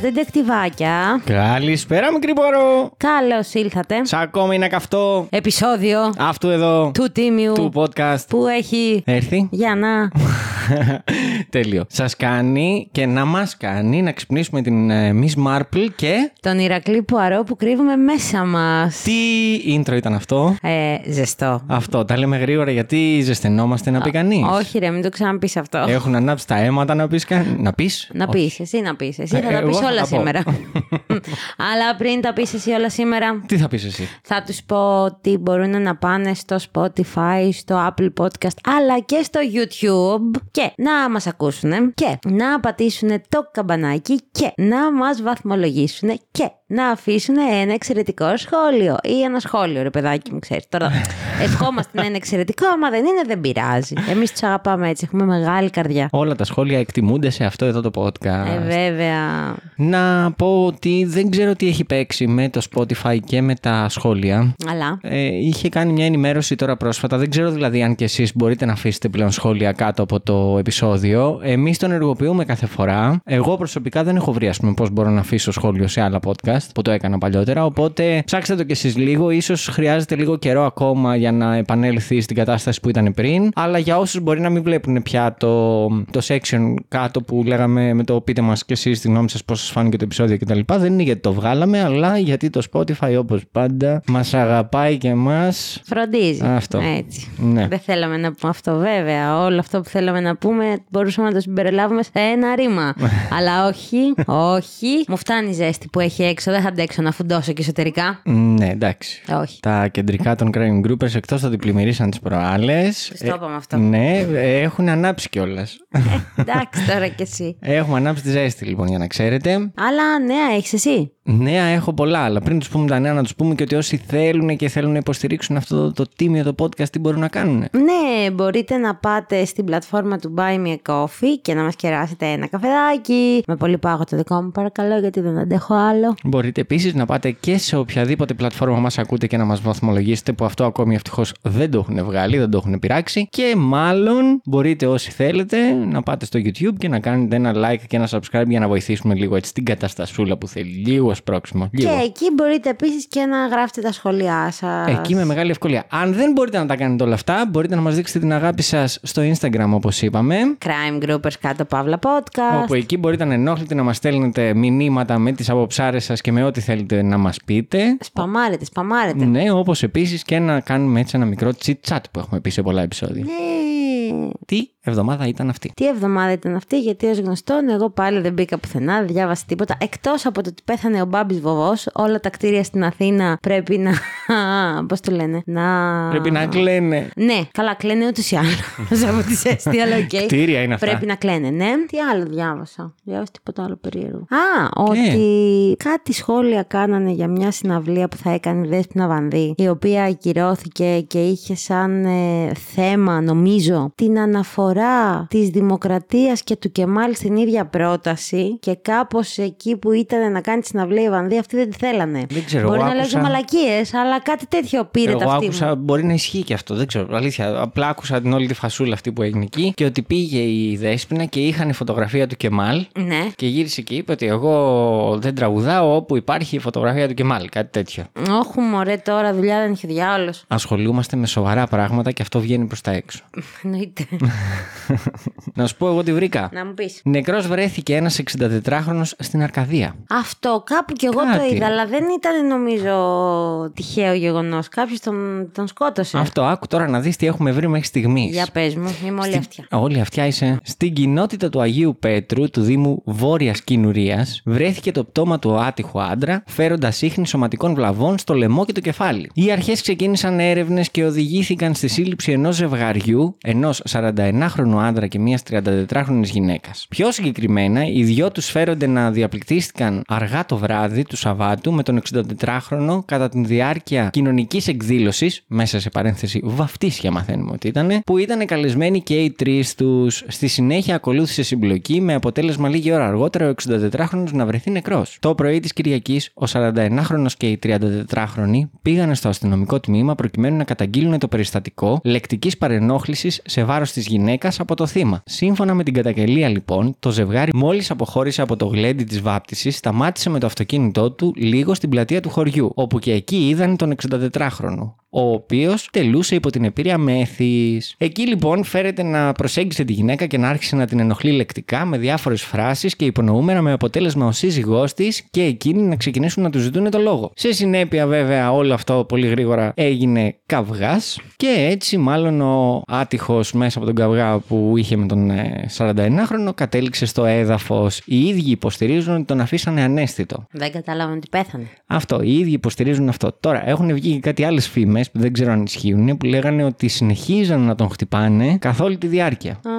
Καλησπέρα, τεντεκτιβάκια. Καλησπέρα, μικρή μπορώ. Καλώς ήλθατε. Σ' ακόμη ένα καυτό Επισόδιο αυτού εδώ του τίμιου του podcast. που έχει. Έρθει. Για να. Τέλειο. Σας κάνει και να μας κάνει να ξυπνήσουμε την ε, Miss Marple και. Τον Ηρακλή Πουαρό που κρύβουμε μέσα μας. Τι intro ήταν αυτό; Ε, ζεστό. Αυτό. Τα λέμε γρήγορα γιατί ζεσθενόμαστε να πει κανείς. Όχι, ρε, μην το ξαναπείς αυτό. Έχουν ανάψει τα αίματα να πεις. Να πεις; Να πεις, εσύ να πεις. Εσύ Ε, θα τα εγώ πεις θα όλα τα πω. σήμερα. Αλλά πριν τα πεις εσύ όλα σήμερα, Τι θα πεις εσύ; θα τους πω ότι μπορούν να πάνε στο Spotify, στο Apple Podcast, αλλά και στο YouTube και να μας ακούσουν και να πατήσουν το καμπανάκι και να μας βαθμολογήσουν και να αφήσουν ένα εξαιρετικό σχόλιο ή ένα σχόλιο, ρε παιδάκι μου, ξέρεις. Τώρα ευχόμαστε να είναι εξαιρετικό, άμα δεν είναι δεν πειράζει. Εμείς τους αγαπάμε έτσι, έχουμε μεγάλη καρδιά. Όλα τα σχόλια εκτιμούνται σε αυτό εδώ το podcast. Ε, βέβαια. Να πω ότι δεν ξέρω τι έχει παίξει με το Spotify και με τα σχόλια. Αλλά. Ε, είχε κάνει μια ενημέρωση τώρα πρόσφατα. Δεν ξέρω δηλαδή αν και εσείς μπορείτε να αφήσετε πλέον σχόλια κάτω από το επεισόδιο. Εμείς τον ενεργοποιούμε κάθε φορά. Εγώ προσωπικά δεν έχω βρει, ας πούμε, πώς μπορώ να αφήσω σχόλιο σε άλλα podcast που το έκανα παλιότερα. Οπότε ψάξτε το κι εσείς λίγο. σω χρειάζεται λίγο καιρό ακόμα για να επανέλθει στην κατάσταση που ήταν πριν. Αλλά για όσους μπορεί να μην βλέπουν πια το, το section κάτω που λέγαμε με το πείτε μας κι εσείς τη γνώμη σας πώς σας φάνηκε το επεισόδιο κτλ. Δεν είναι γιατί το βγάλαμε, αλλά γιατί το Spotify όπως πάντα μας αγαπάει και εμάς. Φροντίζει. Αυτό. Έτσι. Ναι. Δεν θέλαμε να πούμε αυτό, βέβαια. Όλο αυτό που θέλαμε να πούμε μπορούσαμε να το συμπεριλάβουμε σε ένα ρήμα. Αλλά όχι, όχι. Μου φτάνει η ζέστη που έχει έξω. Δεν θα αντέξω να φουντώσω και εσωτερικά. Ναι, εντάξει. Όχι. Τα κεντρικά των Crime Groupers εκτός ότι πλημμυρίσαν τις προάλλες. Στο είπαμε αυτό. Ναι, ε, έχουν ανάψει κιόλας. Εντάξει τώρα κι εσύ. Έχουμε ανάψει τη ζέστη λοιπόν για να ξέρετε. Αλλά νέα έχεις εσύ. Νέα έχω πολλά, αλλά πριν τους πούμε τα νέα, να τους πούμε και ότι όσοι θέλουν και θέλουν να υποστηρίξουν αυτό το, το τίμιο το podcast, τι μπορούν να κάνουν. Ναι, μπορείτε να πάτε στην πλατφόρμα του Buy Me a Coffee και να μας κεράσετε ένα καφεδάκι. Με πολύ πάγο το δικό μου, παρακαλώ, γιατί δεν αντέχω άλλο. Μπορείτε επίσης να πάτε και σε οποιαδήποτε πλατφόρμα μας ακούτε και να μας βαθμολογήσετε, που αυτό ακόμη ευτυχώς δεν το έχουν βγάλει, δεν το έχουν πειράξει. Και μάλλον μπορείτε όσοι θέλετε να πάτε στο YouTube και να κάνετε ένα like και ένα subscribe για να βοηθήσουμε λίγο έτσι την καταστασούλα που θέλει. Λίγο σπρώξιμο. Λίγο. Και εκεί μπορείτε επίσης και να γράφετε τα σχόλιά σας. Εκεί με μεγάλη ευκολία. Αν δεν μπορείτε να τα κάνετε όλα αυτά, μπορείτε να μας δείξετε την αγάπη σας στο Instagram, όπως είπαμε. Crime Groupers κάτω παύλα podcast. Όπου εκεί μπορείτε ανενόχλητοι να μας στέλνετε μηνύματα με τις αποψάρε σας και με ό,τι θέλετε να μας πείτε. Σπαμάρετε, σπαμάρετε. Ναι, όπως επίσης και να κάνουμε έτσι ένα μικρό chit chat που έχουμε πει σε πολλά επεισόδια. Ναι. Τι; Εβδομάδα ήταν αυτή. Τι εβδομάδα ήταν αυτή, γιατί ως γνωστόν εγώ πάλι δεν μπήκα πουθενά, δεν διάβασα τίποτα. Εκτός από το ότι πέθανε ο Μπάμπης Βοβός, όλα τα κτίρια στην Αθήνα πρέπει να. Πώς το λένε, να. Πρέπει να κλαίνε. Ναι, καλά, κλαίνε ούτως ή άλλως από τη ζέστη, αλλά οκ. Κτίρια είναι αυτά. Πρέπει να κλαίνε, ναι. Τι άλλο διάβασα. Διάβασα τίποτα άλλο περίεργο. Α, ότι κάτι σχόλια κάνανε για μια συναυλία που θα έκανε η Δέσποινα Βανδή, η οποία ακυρώθηκε και είχε σαν ε, θέμα, νομίζω, την αναφορά της δημοκρατίας και του Κεμάλ στην ίδια πρόταση και κάπως εκεί που ήταν να κάνει τη συναυλία η Βανδή, αυτοί δεν τη θέλανε. Δεν ξέρω, Μπορεί εγώ να άκουσα- λέγω μαλακίες, αλλά κάτι τέτοιο πήρε Εγώ τα αυτή άκουσα, μπορεί να ισχύει και αυτό, δεν ξέρω. Αλήθεια, απλά άκουσα την όλη τη φασούλα αυτή που έγινε εκεί και ότι πήγε η Δέσποινα και είχαν φωτογραφία του Κεμάλ. Ναι. Και γύρισε και είπε ότι εγώ δεν τραγουδάω όπου υπάρχει η φωτογραφία του Κεμάλ, κάτι τέτοιο. Όχι, μωρέ, τώρα δουλειά δεν έχει διάολος. Ασχολούμαστε με σοβαρά πράγματα και αυτό βγαίνει προς τα έξω. Εννοείται. Να σου πω εγώ τι βρήκα. Να μου πεις. Νεκρός βρέθηκε ένας 64χρονος στην Αρκαδία. Αυτό κάπου κι εγώ Κάτι. το είδα, αλλά δεν ήταν νομίζω τυχαίο γεγονός. Κάποιος τον, τον σκότωσε. Αυτό, άκου τώρα να δεις τι έχουμε βρει μέχρι στιγμής. Για πες μου, είμαι όλη αυτιά. Όλη αυτιά είσαι. Στην κοινότητα του Αγίου Πέτρου του Δήμου Βόρειας Κινουρίας βρέθηκε το πτώμα του άτυχου άντρα, φέροντας ίχνη σωματικών βλαβών στο λαιμό και το κεφάλι. Οι αρχές ξεκίνησαν έρευνες και οδηγήθηκαν στη σύλληψη ενός ζευγαριού, ενός 41χρονου άντρα και μιας 34χρονη γυναίκας. Πιο συγκεκριμένα, οι δυο τους φέρονται να διαπληκτίστηκαν αργά το βράδυ του Σαββάτου με τον 64χρονο κατά τη διάρκεια κοινωνικής εκδήλωσης, μέσα σε παρένθεση βαφτίσια μαθαίνουμε ότι ήταν, που ήταν καλεσμένοι και οι τρεις τους. Στη συνέχεια ακολούθησε συμπλοκή με αποτέλεσμα λίγη ώρα αργότερα ο 64χρονο να βρεθεί νεκρός. Το πρωί της Κυριακής, ο 41χρονο και οι 34χρονοι πήγαν στο αστυνομικό τμήμα προκειμένου να καταγγείλουν το περιστατικό λεκτικής παρενόχλησης σε βάρος της γυναίκας από το θύμα. Σύμφωνα με την καταγγελία, λοιπόν, το ζευγάρι μόλις αποχώρησε από το γλέντι της βάπτισης, σταμάτησε με το αυτοκίνητό του λίγο στην πλατεία του χωριού, όπου και εκεί είδαν τον 64χρονο ο οποίος τελούσε υπό την επίρρεια μέθης. Εκεί λοιπόν φέρεται να προσέγγισε τη γυναίκα και να άρχισε να την ενοχλεί λεκτικά με διάφορες φράσεις και υπονοούμενα με αποτέλεσμα ο σύζυγός της και εκείνοι να ξεκινήσουν να του ζητούν το λόγο. Σε συνέπεια, βέβαια, όλο αυτό πολύ γρήγορα έγινε καυγάς και έτσι, μάλλον ο άτυχος μέσα από τον καυγά που είχε με τον ε, 41χρονο κατέληξε στο έδαφος. Οι ίδιοι υποστηρίζουν ότι τον αφήσανε ανέστητο. Δεν κατάλαβα ότι πέθανε. Αυτό, οι ίδιοι υποστηρίζουν αυτό. Τώρα, έχουν βγει και κάτι άλλες φήμες που δεν ξέρω αν ισχύουν, που λέγανε ότι συνεχίζαν να τον χτυπάνε καθ' όλη τη διάρκεια. Α,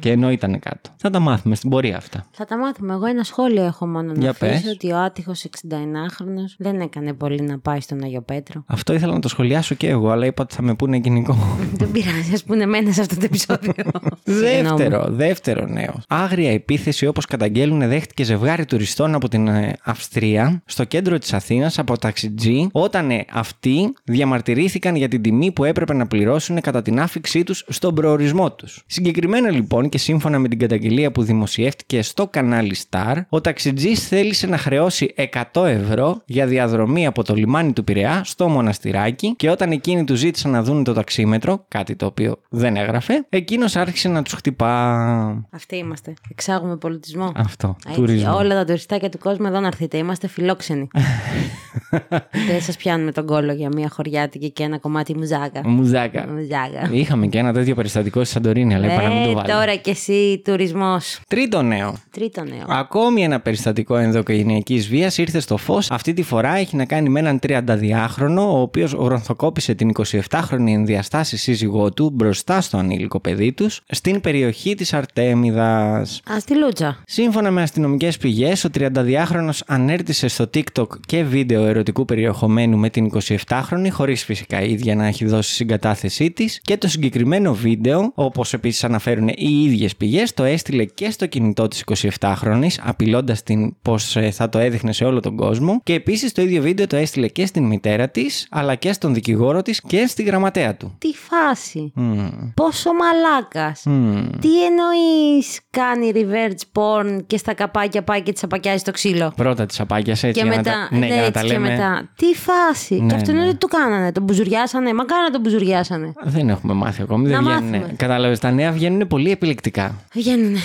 Και ενώ ήταν κάτω. Θα τα μάθουμε στην πορεία αυτά. Θα τα μάθουμε. Εγώ ένα σχόλιο έχω μόνο να Για αφήσω πες. ότι ο άτυχος 69χρονο δεν έκανε πολύ να πάει στον Αγιο Πέτρο. Αυτό ήθελα να το σχολιάσω και εγώ, αλλά είπα ότι θα με πούνε κοινικό. δεν πειράζει, ας πούνε εμένα σε αυτό το επεισόδιο. Συγγνώμη. δεύτερο, δεύτερο νέο. Άγρια επίθεση όπως καταγγέλουν δέχτηκε ζευγάρι τουριστών από την ε, Αυστρία στο κέντρο της Αθήνας από ταξιτζή όταν ε, αυτοί διαμαρτυρήθηκαν για την τιμή που έπρεπε να πληρώσουν κατά την άφηξή τους στον προορισμό τους. Συγκεκριμένα λοιπόν και σύμφωνα με την καταγγελία που δημοσιεύτηκε στο κανάλι Star, ο ταξιτζής θέλησε να χρεώσει 100 ευρώ για διαδρομή από το λιμάνι του Πειραιά στο μοναστηράκι και όταν εκείνοι του ζήτησαν να δουν το ταξίμετρο, κάτι το οποίο δεν έγραφε, εκείνος άρχισε να τους χτυπά. Αυτοί είμαστε. Εξάγουμε πολιτισμό. Αυτό. Έτσι, Τουρισμό. όλα τα τουριστάκια του κόσμου εδώ να έρθετε. Είμαστε φιλόξενοι. Δεν σας πιάνουμε τον κόλλο για μια χωριάτικη και ένα κομμάτι μουζάκα. Μουζάκα. Μουζάκα. Είχαμε και ένα τέτοιο περιστατικό στη Σαντορίνη, αλλά είπα να μην το Ε, βάλω. τώρα κι εσύ τουρισμός. Τρίτο νέο. Τρίτο νέο. Ακόμη ένα περιστατικό ενδοκογενειακή βίας ήρθε στο φως. Αυτή τη φορά έχει να κάνει με έναν 32χρονο, ο οποίος γρονθοκόπησε την 27χρονη ενδιαστάση σύζυγό του μπροστά στο ανήλικο παιδί τους στην περιοχή της Αρτέμιδας. Α, στη Λούτσα. Σύμφωνα με αστυνομικές πηγές, ο 32χρονο ανέρτησε στο TikTok και βίντεο ερωτικού περιεχομένου με την 27χρονη, χωρίς φυσικά η ίδια να έχει δώσει συγκατάθεσή της. Και το συγκεκριμένο βίντεο, όπως επίσης αναφέρουν οι ίδιες πηγές, το έστειλε και στο κινητό της 27χρονη, απειλώντας την πως θα το έδειχνε σε όλο τον κόσμο. Και επίσης το ίδιο βίντεο το έστειλε και στην μητέρα της, αλλά και στον δικηγόρο της και στη γραμματέα του. Τι φάση. Μμμ. Πόσο μαλάκας. Μμμ. Τι εννοείς κάνει revenge porn και στα καπάκια πάει και της απακιάζει το ξύλο; Πρώτα της απάκιας έτσι. Και για να μετά, τα... ναι, για να έτσι τα και λέμε. μετά. Τι φάση. Ναι, και αυτό είναι ναι. ότι το κάνανε. Τον μπουζουριάσανε. Μα κάνα τον μπουζουριάσανε. Δεν έχουμε μάθει ακόμη. Δεν Να βγαίνουν. μάθουμε. Κατάλαβες, τα νέα βγαίνουν πολύ επιλεκτικά. Βγαίνουνε.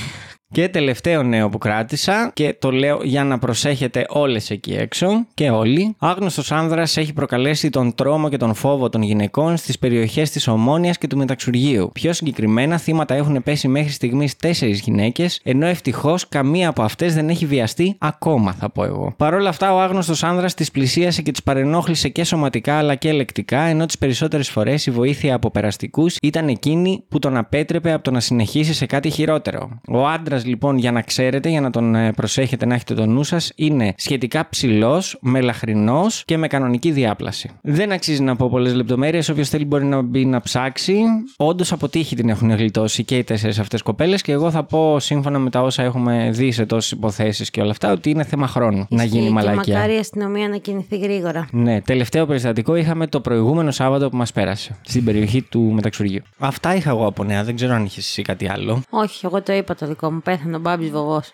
Και τελευταίο νέο που κράτησα και το λέω για να προσέχετε όλες εκεί έξω και όλοι. Άγνωστος άνδρας έχει προκαλέσει τον τρόμο και τον φόβο των γυναικών στις περιοχές της Ομόνιας και του Μεταξουργείου. Πιο συγκεκριμένα θύματα έχουν πέσει μέχρι στιγμής τέσσερις γυναίκες, ενώ ευτυχώς καμία από αυτές δεν έχει βιαστεί ακόμα θα πω εγώ. Παρ' όλα αυτά ο άγνωστος άνδρας τις πλησίασε και τις παρενόχλησε και σωματικά αλλά και ελεκτικά, ενώ τις περισσότερες φορές η βοήθεια από περαστικούς ήταν εκείνη που τον απέτρεπε από το να συνεχίσει σε κάτι χειρότερο. Ο άντρας λοιπόν, για να ξέρετε, για να τον ε, προσέχετε να έχετε το νου σας, είναι σχετικά ψηλός, μελαχρινός και με κανονική διάπλαση. Δεν αξίζει να πω πολλές λεπτομέρειες. Όποιος θέλει μπορεί να μπει να ψάξει. Όντως από τύχη την έχουν γλιτώσει και οι τέσσερις αυτές κοπέλες. Και εγώ θα πω, σύμφωνα με τα όσα έχουμε δει σε τόσες υποθέσεις και όλα αυτά, ότι είναι θέμα χρόνου να Ισχύει γίνει Και μαλακία. μακάρι η αστυνομία να κινηθεί γρήγορα. Ναι, τελευταίο περιστατικό είχαμε το προηγούμενο Σάββατο που μας πέρασε. Στην περιοχή του Μεταξουργείου. Αυτά είχα εγώ από νέα. Δεν ξέρω αν είχες εσύ κάτι άλλο. Όχι, εγώ το είπα το δικό μου. Πέθανε ο Μπάμπης Βογός.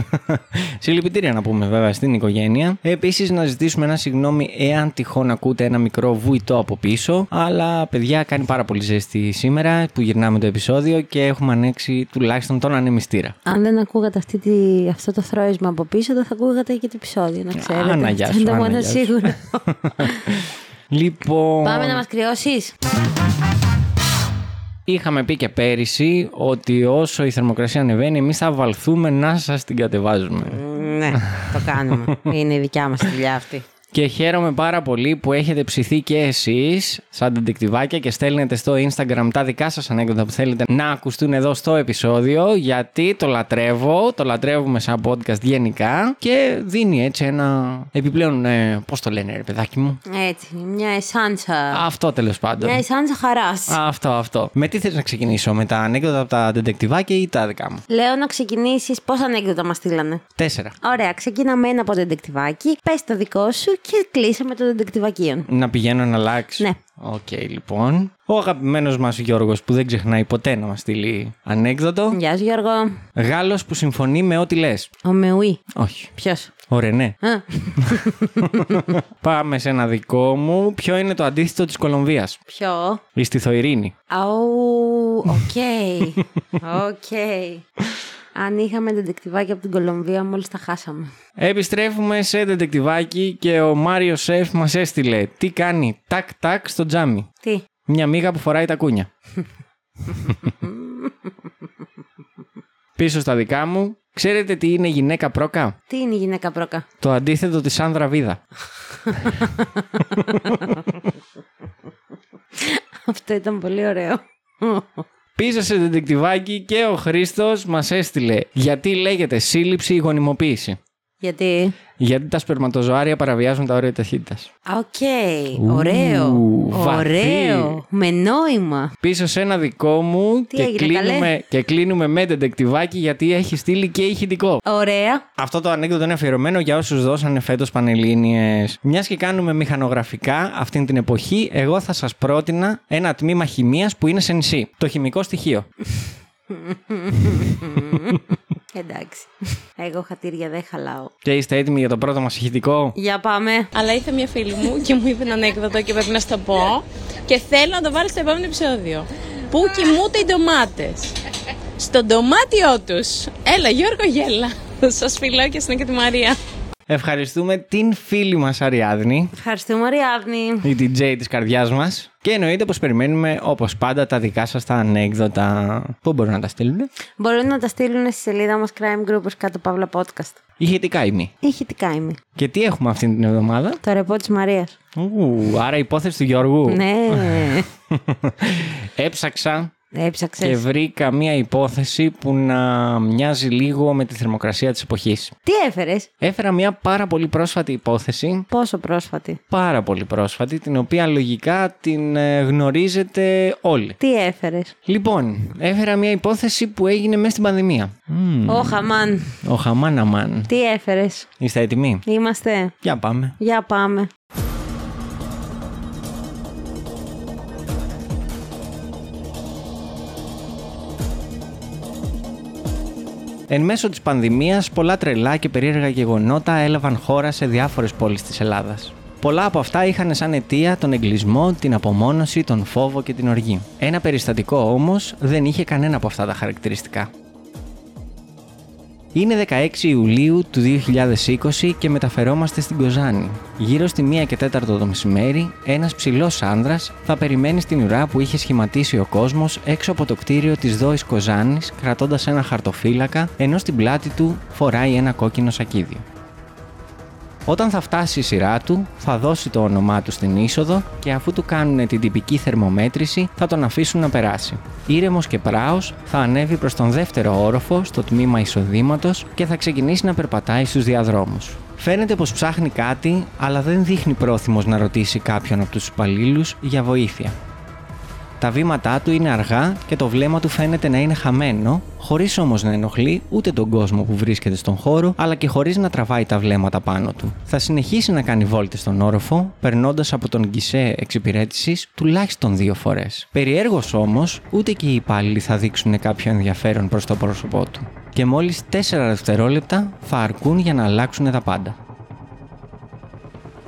Συλληπιτήρια να πούμε βέβαια στην οικογένεια. Επίσης, να ζητήσουμε ένα συγγνώμη εάν τυχόν ακούτε ένα μικρό βουητό από πίσω. Αλλά παιδιά, κάνει πάρα πολύ ζέστη σήμερα που γυρνάμε το επεισόδιο και έχουμε ανοίξει τουλάχιστον τον ανεμιστήρα. Αν δεν ακούγατε αυτή τη, αυτό το θρόισμα από πίσω, δεν θα ακούγατε και το επεισόδιο, να ξέρετε. Άνα, γεια Αυτό σου, είναι το Άνα, μόνο γεια σου. σίγουρο. Λοιπόν. Πάμε να μας κρυώσεις. Είχαμε πει και πέρυσι ότι όσο η θερμοκρασία ανεβαίνει, εμείς θα βαλθούμε να σας την κατεβάζουμε. ναι, το κάνουμε. είναι η δικιά μας δουλειά αυτή. Και χαίρομαι πάρα πολύ που έχετε ψηθεί και εσείς σαν τεντεκτιβάκια και στέλνετε στο Instagram τα δικά σας ανέκδοτα που θέλετε να ακουστούν εδώ στο επεισόδιο γιατί το λατρεύω, το λατρεύουμε σαν podcast γενικά και δίνει έτσι ένα επιπλέον, ε, πώς το λένε ρε παιδάκι μου, Έτσι, μια εσάντσα. αυτό τέλος πάντων. Μια εσάντσα χαράς. Αυτό, αυτό. Με τι θες να ξεκινήσω, με τα ανέκδοτα από τα ντετεκτιβάκια ή τα δικά μου; Λέω να ξεκινήσεις. Πόσα ανέκδοτα μας στείλανε; Τέσσερα. Ωραία, ξεκινάμε ένα από το ντετεκτιβάκι. Πες το δικό σου και κλείσαμε το ντετεκτιβακίον. Να πηγαίνω να αλλάξω. Ναι. Οκ, λοιπόν. Ο αγαπημένος μας Γιώργος που δεν ξεχνάει ποτέ να μας στείλει ανέκδοτο. Γεια σου, Γιώργο. Γάλλος που συμφωνεί με ό,τι λες. Ο Mais oui. Όχι. Ποιος; Ο Ρενέ. Α, Πάμε σε ένα δικό μου. Ποιο είναι το αντίθετο της Κολομβίας; ποιο; Η στηθοειρήνη. Αου, OK. OK. Αν είχαμε ντετεκτιβάκι από την Κολομβία, μόλις τα χάσαμε. Επιστρέφουμε σε ντετεκτιβάκι και ο Μάριο Σεφ μας έστειλε τι κάνει τάκ τάκ στο τζάμι. Τι; Μια μύγα που φοράει τακούνια. Πίσω στα δικά μου. Ξέρετε τι είναι γυναίκα πρόκα; Τι είναι η γυναίκα πρόκα; Το αντίθετο της Σάνδρα Βίδα. Αυτό ήταν πολύ ωραίο. Πίσω σε ντετεκτιβάκι και ο Χρήστος μας έστειλε γιατί λέγεται σύλληψη ή γονιμοποίηση. Γιατί; Γιατί τα σπερματοζωάρια παραβιάζουν τα όρια ταχύτητας. Οκ. Ωραίο. βαθύ. Ωραίο. Με νόημα. Πίσω σε ένα δικό μου Τι και, έγινε, κλείνουμε, καλέ; και κλείνουμε με ντετεκτιβάκι γιατί έχει στείλει και ηχητικό. Ωραία. Αυτό το ανέκδοτο είναι αφιερωμένο για όσους δώσανε φέτος πανελλήνιες. Μιας και κάνουμε μηχανογραφικά αυτήν την εποχή, εγώ θα σας πρότεινα ένα τμήμα χημείας που είναι σε νησί. Το χημικό στοιχείο. Εντάξει. Εγώ χατήρια δεν χαλάω. Και είστε έτοιμοι για το πρώτο μας ηχητικό; Για πάμε. Αλλά ήρθε μια φίλη μου και μου είπε ένα ανέκδοτο και πρέπει να σου το πω. Και θέλω να το βάλω στο επόμενο επεισόδιο. Πού κοιμούνται οι ντομάτες. Στο ντομάτιό τους. Έλα, Γιώργο, γέλα. Σας φιλώ και στην και τη Μαρία. Ευχαριστούμε την φίλη μας Αριάδνη, Ευχαριστούμε, Αριάδνη. η DJ της καρδιάς μας. Και εννοείται πως περιμένουμε όπως πάντα τα δικά σας τα ανέκδοτα. Πού μπορούν να τα στείλουν. Μπορούν να τα στείλουν στη σελίδα μας Crime Group ως κάτω παύλα podcast. Ηχητικά ή μη. Ηχητικά είμαι. Και τι έχουμε αυτή την εβδομάδα; Το ρεπό της Μαρίας. Ου, άρα υπόθεση του Γιώργου. Ναι. Έψαξα και Έψαξες. βρήκα μία υπόθεση που να μοιάζει λίγο με τη θερμοκρασία της εποχής. Τι έφερες; Έφερα μία πάρα πολύ πρόσφατη υπόθεση, Πόσο πρόσφατη; πάρα πολύ πρόσφατη, την οποία λογικά την ε, γνωρίζετε όλοι. Τι έφερες; Λοιπόν, έφερα μία υπόθεση που έγινε μέσα στην πανδημία. Μμμ, Ω χαμάν. Ο Χαμάναμαν. Τι έφερες; Είστε έτοιμοι; Είμαστε. Για πάμε. Για πάμε. Εν μέσω της πανδημίας, πολλά τρελά και περίεργα γεγονότα έλαβαν χώρα σε διάφορες πόλεις της Ελλάδας. Πολλά από αυτά είχαν σαν αιτία τον εγκλισμό, την απομόνωση, τον φόβο και την οργή. Ένα περιστατικό όμως δεν είχε κανένα από αυτά τα χαρακτηριστικά. Είναι 16 Ιουλίου του 2020 και μεταφερόμαστε στην Κοζάνη. Γύρω στη 1 και 4 το μεσημέρι, ένας ψηλός άνδρας θα περιμένει στην ουρά που είχε σχηματίσει ο κόσμος έξω από το κτίριο της Δόης Κοζάνης, κρατώντας ένα χαρτοφύλακα, ενώ στην πλάτη του φοράει ένα κόκκινο σακίδιο. Όταν θα φτάσει η σειρά του, θα δώσει το όνομά του στην είσοδο και αφού του κάνουν την τυπική θερμομέτρηση, θα τον αφήσουν να περάσει. Ήρεμος και πράος, θα ανέβει προς τον δεύτερο όροφο στο τμήμα εισοδήματος και θα ξεκινήσει να περπατάει στους διαδρόμους. Φαίνεται πως ψάχνει κάτι, αλλά δεν δείχνει πρόθυμος να ρωτήσει κάποιον από τους υπαλλήλους για βοήθεια. Τα βήματά του είναι αργά και το βλέμμα του φαίνεται να είναι χαμένο, χωρίς όμως να ενοχλεί ούτε τον κόσμο που βρίσκεται στον χώρο, αλλά και χωρίς να τραβάει τα βλέμματα πάνω του. Θα συνεχίσει να κάνει βόλτες στον όροφο, περνώντας από τον γκισέ εξυπηρέτησης τουλάχιστον δύο φορές. Περιέργως όμως, ούτε και οι υπάλληλοι θα δείξουν κάποιο ενδιαφέρον προς το πρόσωπό του. και μόλις 4 δευτερόλεπτα θα αρκούν για να αλλάξουν τα πάντα.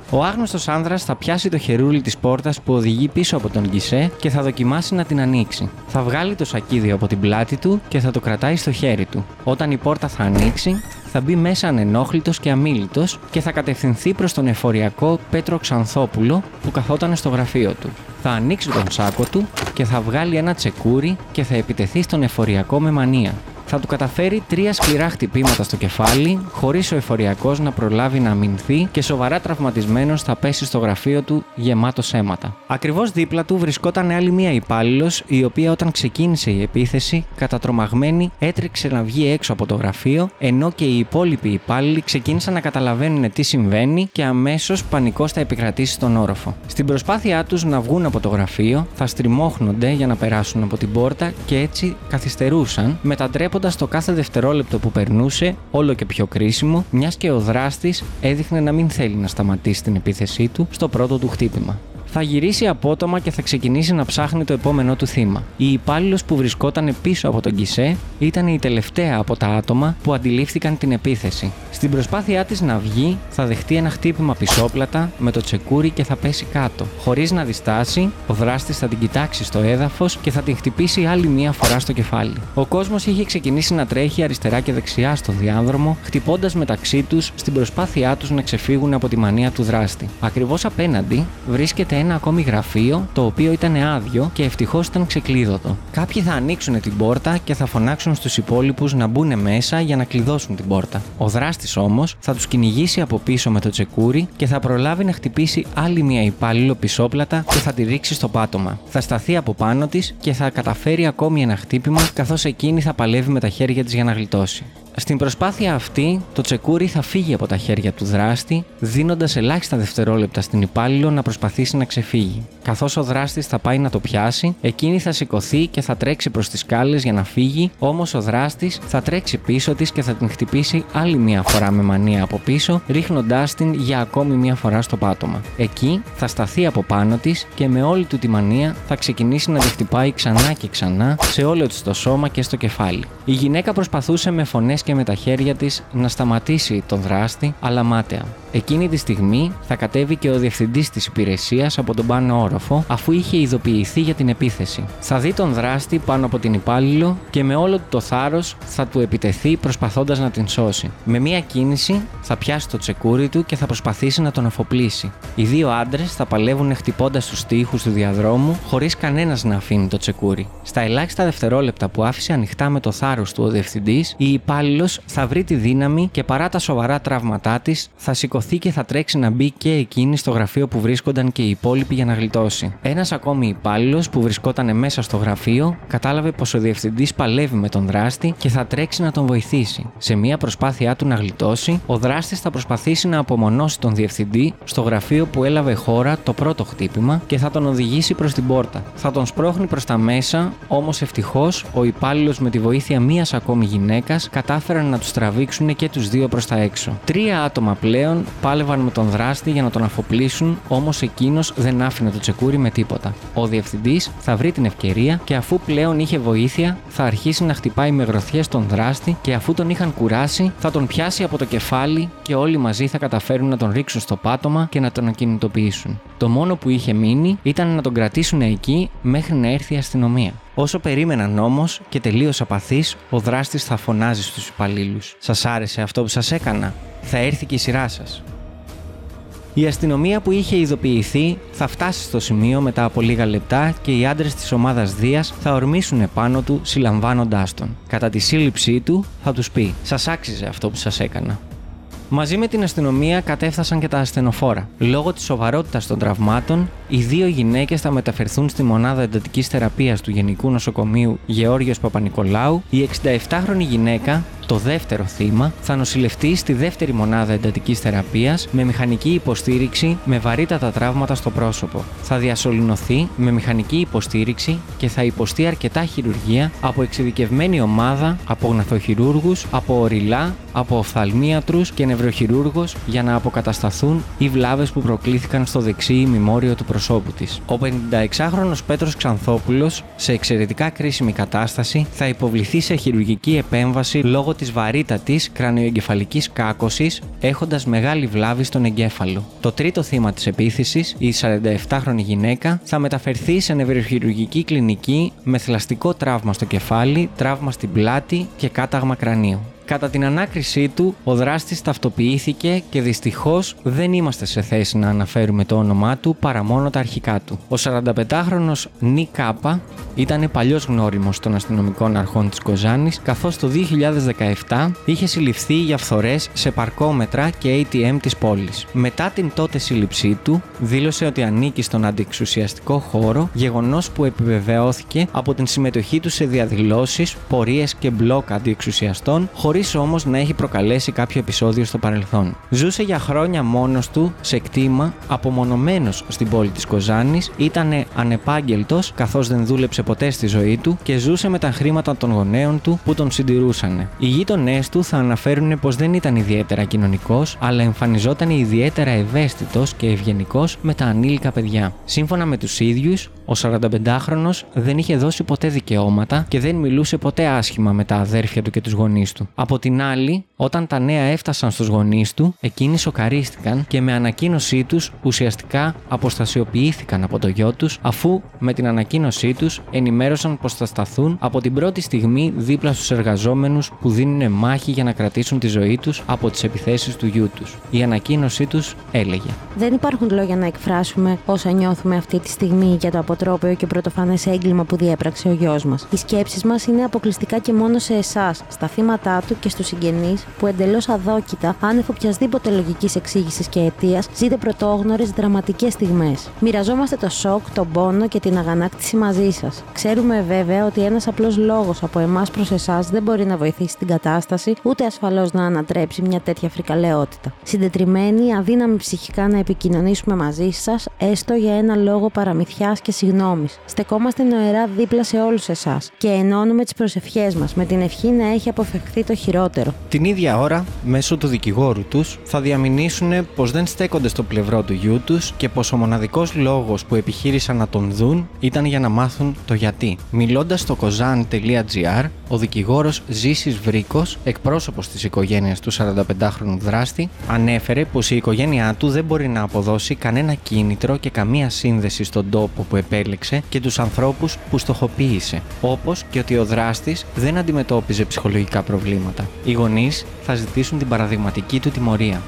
Ο άγνωστος άνδρας θα πιάσει το χερούλι της πόρτας που οδηγεί πίσω από τον γκισέ και θα δοκιμάσει να την ανοίξει. Θα βγάλει το σακίδι από την πλάτη του και θα το κρατάει στο χέρι του. Όταν η πόρτα θα ανοίξει, θα μπει μέσα ανενόχλητος και αμήλυτο και θα κατευθυνθεί προς τον εφοριακό Πέτρο Ξανθόπουλο που καθόταν στο γραφείο του. Θα ανοίξει τον σάκο του και θα βγάλει ένα τσεκούρι και θα επιτεθεί στον εφοριακό με μανία θα του καταφέρει τρία σκληρά χτυπήματα στο κεφάλι, χωρίς ο εφοριακός να προλάβει να αμυνθεί και σοβαρά τραυματισμένος θα πέσει στο γραφείο του γεμάτο αίματα. Ακριβώς δίπλα του βρισκόταν άλλη μία υπάλληλος, η οποία όταν ξεκίνησε η επίθεση, κατατρομαγμένη, έτρεξε να βγει έξω από το γραφείο, ενώ και οι υπόλοιποι υπάλληλοι ξεκίνησαν να καταλαβαίνουν τι συμβαίνει και αμέσως πανικό θα επικρατήσει στον όροφο. Στην προσπάθειά τους να βγουν από το γραφείο, θα στριμώχνονται για να περάσουν από την πόρτα και έτσι καθυστερούσαν, μετατρέποντας το κάθε δευτερόλεπτο που περνούσε όλο και πιο κρίσιμο, μιας και ο δράστης έδειχνε να μην θέλει να σταματήσει την επίθεσή του στο πρώτο του χτύπημα θα γυρίσει απότομα και θα ξεκινήσει να ψάχνει το επόμενό του θύμα. Η υπάλληλος που βρισκόταν πίσω από τον Κισέ ήταν η τελευταία από τα άτομα που αντιλήφθηκαν την επίθεση. Στην προσπάθειά της να βγει, θα δεχτεί ένα χτύπημα πισόπλατα με το τσεκούρι και θα πέσει κάτω. Χωρίς να διστάσει, ο δράστης θα την κοιτάξει στο έδαφος και θα την χτυπήσει άλλη μία φορά στο κεφάλι. Ο κόσμος είχε ξεκινήσει να τρέχει αριστερά και δεξιά στο διάδρομο, χτυπώντας μεταξύ τους στην προσπάθειά τους να ξεφύγουν από τη μανία του δράστη. Ακριβώς απέναντι βρίσκεται ένα ακόμη γραφείο, το οποίο ήταν άδειο και ευτυχώς ήταν ξεκλείδωτο. Κάποιοι θα ανοίξουν την πόρτα και θα φωνάξουν στους υπόλοιπους να μπουν μέσα για να κλειδώσουν την πόρτα. Ο δράστης όμως θα τους κυνηγήσει από πίσω με το τσεκούρι και θα προλάβει να χτυπήσει άλλη μια υπάλληλο πισόπλατα και θα τη ρίξει στο πάτωμα. Θα σταθεί από πάνω της και θα καταφέρει ακόμη ένα χτύπημα, καθώς εκείνη θα παλεύει με τα χέρια της για να γλιτώσει. Στην προσπάθεια αυτή, το τσεκούρι θα φύγει από τα χέρια του δράστη, δίνοντας ελάχιστα δευτερόλεπτα στην υπάλληλο να προσπαθήσει να ξεφύγει. Καθώς ο δράστης θα πάει να το πιάσει, εκείνη θα σηκωθεί και θα τρέξει προς τις σκάλες για να φύγει, όμως ο δράστης θα τρέξει πίσω της και θα την χτυπήσει άλλη μία φορά με μανία από πίσω, ρίχνοντάς την για ακόμη μία φορά στο πάτωμα. Εκεί θα σταθεί από πάνω της και με όλη του τη μανία θα ξεκινήσει να τη χτυπάει ξανά και ξανά σε όλο της το σώμα και στο κεφάλι. Η γυναίκα προσπαθούσε με φωνές και με τα χέρια της να σταματήσει τον δράστη, αλλά μάταια. Εκείνη τη στιγμή θα κατέβει και ο διευθυντής της υπηρεσίας από τον πάνω όροφο, αφού είχε ειδοποιηθεί για την επίθεση. Θα δει τον δράστη πάνω από την υπάλληλο και με όλο το θάρρος θα του επιτεθεί προσπαθώντας να την σώσει. Με μία κίνηση θα πιάσει το τσεκούρι του και θα προσπαθήσει να τον αφοπλίσει. Οι δύο άντρες θα παλεύουν χτυπώντας τους τοίχου του διαδρόμου, χωρίς κανένας να αφήνει το τσεκούρι. Στα ελάχιστα δευτερόλεπτα που άφησε ανοιχτά με το θάρρος του ο διευθυντής, η υπάλληλο θα βρει τη δύναμη και παρά τα σοβαρά τραύματά της θα σηκωθεί σηκωθεί και θα τρέξει να μπει και εκείνη στο γραφείο που βρίσκονταν και οι υπόλοιποι για να γλιτώσει. Ένας ακόμη υπάλληλος που βρισκόταν μέσα στο γραφείο κατάλαβε πως ο διευθυντής παλεύει με τον δράστη και θα τρέξει να τον βοηθήσει. Σε μια προσπάθειά του να γλιτώσει, ο δράστης θα προσπαθήσει να απομονώσει τον διευθυντή στο γραφείο που έλαβε χώρα το πρώτο χτύπημα και θα τον οδηγήσει προς την πόρτα. Θα τον σπρώχνει προς τα μέσα, όμως ευτυχώς ο υπάλληλος με τη βοήθεια μια ακόμη γυναίκας κατάφεραν να τους τραβήξουν και τους δύο προς τα έξω. Τρία άτομα πλέον πάλευαν με τον δράστη για να τον αφοπλίσουν, όμως εκείνος δεν άφηνε το τσεκούρι με τίποτα. Ο διευθυντής θα βρει την ευκαιρία και αφού πλέον είχε βοήθεια, θα αρχίσει να χτυπάει με γροθιές τον δράστη και αφού τον είχαν κουράσει, θα τον πιάσει από το κεφάλι και όλοι μαζί θα καταφέρουν να τον ρίξουν στο πάτωμα και να τον ακινητοποιήσουν. Το μόνο που είχε μείνει ήταν να τον κρατήσουν εκεί μέχρι να έρθει η αστυνομία. Όσο περίμεναν όμως και τελείως απαθή, ο δράστης θα φωνάζει στους υπαλλήλους: Σας άρεσε αυτό που σας έκανα; Θα έρθει και η σειρά σας. Η αστυνομία που είχε ειδοποιηθεί θα φτάσει στο σημείο μετά από λίγα λεπτά και οι άντρες της ομάδας Δίας θα ορμήσουν επάνω του συλλαμβάνοντάς τον. Κατά τη σύλληψή του θα τους πει: Σας άξιζε αυτό που σας έκανα. Μαζί με την αστυνομία κατέφθασαν και τα ασθενοφόρα. Λόγω της σοβαρότητας των τραυμάτων, οι δύο γυναίκες θα μεταφερθούν στη μονάδα εντατικής θεραπείας του Γενικού Νοσοκομείου Γεώργιος Παπα-Νικολάου. Η 67χρονη γυναίκα το δεύτερο θύμα θα νοσηλευτεί στη δεύτερη μονάδα εντατικής θεραπείας με μηχανική υποστήριξη με βαρύτατα τραύματα στο πρόσωπο. Θα διασωληνωθεί με μηχανική υποστήριξη και θα υποστεί αρκετά χειρουργία από εξειδικευμένη ομάδα από γναθοχειρούργους, από οριλά, από οφθαλμίατρους και νευροχειρούργο για να αποκατασταθούν οι βλάβες που προκλήθηκαν στο δεξί ημιμόριο του προσώπου της. Ο 56χρονο Πέτρος Ξανθόπουλος, σε εξαιρετικά κρίσιμη κατάσταση, θα υποβληθεί σε χειρουργική επέμβαση λόγω λόγω της βαρύτατης κρανιοεγκεφαλικής κάκωσης έχοντας μεγάλη βλάβη στον εγκέφαλο. Το τρίτο θύμα της επίθεσης, η 47χρονη γυναίκα, θα μεταφερθεί σε νευροχειρουργική κλινική με θηλαστικό τραύμα στο κεφάλι, τραύμα στην πλάτη και κάταγμα κρανίου. Κατά την ανάκρισή του, ο δράστης ταυτοποιήθηκε και δυστυχώς δεν είμαστε σε θέση να αναφέρουμε το όνομά του παρά μόνο τα αρχικά του. Ο 45χρονος Νι Κάπα ήταν παλιός γνώριμος των αστυνομικών αρχών της Κοζάνης, καθώς το 2017 είχε συλληφθεί για φθορές σε παρκόμετρα και ATM της πόλης. Μετά την τότε σύλληψή του, δήλωσε ότι ανήκει στον αντιεξουσιαστικό χώρο, γεγονός που επιβεβαιώθηκε από την συμμετοχή του σε διαδηλώσεις, πορείες και μπλοκ αντιεξουσιαστών, χωρίς όμως να έχει προκαλέσει κάποιο επεισόδιο στο παρελθόν. Ζούσε για χρόνια μόνος του σε κτήμα, απομονωμένος στην πόλη της Κοζάνης, ήταν ανεπάγγελτος καθώς δεν δούλεψε ποτέ στη ζωή του και ζούσε με τα χρήματα των γονέων του που τον συντηρούσαν. Οι γείτονές του θα αναφέρουν πως δεν ήταν ιδιαίτερα κοινωνικός, αλλά εμφανιζόταν ιδιαίτερα ευαίσθητος και ευγενικός με τα ανήλικα παιδιά. Σύμφωνα με τους ίδιους, ο 45χρονο δεν είχε δώσει ποτέ δικαιώματα και δεν μιλούσε ποτέ άσχημα με τα αδέρφια του και τους γονείς του. Από την άλλη, όταν τα νέα έφτασαν στους γονείς του, εκείνοι σοκαρίστηκαν και με ανακοίνωσή τους ουσιαστικά αποστασιοποιήθηκαν από το γιο τους, αφού με την ανακοίνωσή τους ενημέρωσαν πως θα σταθούν από την πρώτη στιγμή δίπλα στους εργαζόμενους που δίνουν μάχη για να κρατήσουν τη ζωή τους από τις επιθέσεις του γιού τους. Η ανακοίνωσή τους έλεγε: Δεν υπάρχουν λόγια να εκφράσουμε όσα νιώθουμε αυτή τη στιγμή για το αποτρόπαιο και πρωτοφανές έγκλημα που διέπραξε ο γιος μας. Οι σκέψεις μας είναι αποκλειστικά και μόνο σε εσάς, στα θύματα τους και στους συγγενείς που εντελώς αδόκητα, άνευ οποιασδήποτε λογικής εξήγησης και αιτίας, ζείτε πρωτόγνωρες δραματικές στιγμές. Μοιραζόμαστε το σοκ, τον πόνο και την αγανάκτηση μαζί σας. Ξέρουμε βέβαια ότι ένας απλός λόγος από εμάς προς εσάς δεν μπορεί να βοηθήσει την κατάσταση, ούτε ασφαλώς να ανατρέψει μια τέτοια φρικαλαιότητα. Συντετριμένοι, αδύναμοι ψυχικά να επικοινωνήσουμε μαζί σας, έστω για ένα λόγο παραμυθιάς και συγνώμης. Στεκόμαστε νοερά δίπλα σε όλους εσάς και ενώνουμε τις προσευχές μας με την ευχή να έχει αποφευχθεί το χειρότερο. Την ίδια ώρα, μέσω του δικηγόρου τους, θα διαμηνήσουν πως δεν στέκονται στο πλευρό του γιού τους και πως ο μοναδικός λόγος που επιχείρησαν να τον δουν ήταν για να μάθουν το γιατί. Μιλώντας στο kozan.gr, ο δικηγόρος Ζήσης Βρίκος, εκπρόσωπος της οικογένειας του 45χρονου δράστη, ανέφερε πως η οικογένειά του δεν μπορεί να αποδώσει κανένα κίνητρο και καμία σύνδεση στον τόπο που επέλεξε και τους ανθρώπους που στοχοποίησε, όπως και ότι ο δράστης δεν αντιμετώπιζε ψυχολογικά προβλήματα. Οι γονείς θα ζητήσουν την παραδειγματική του τιμωρία.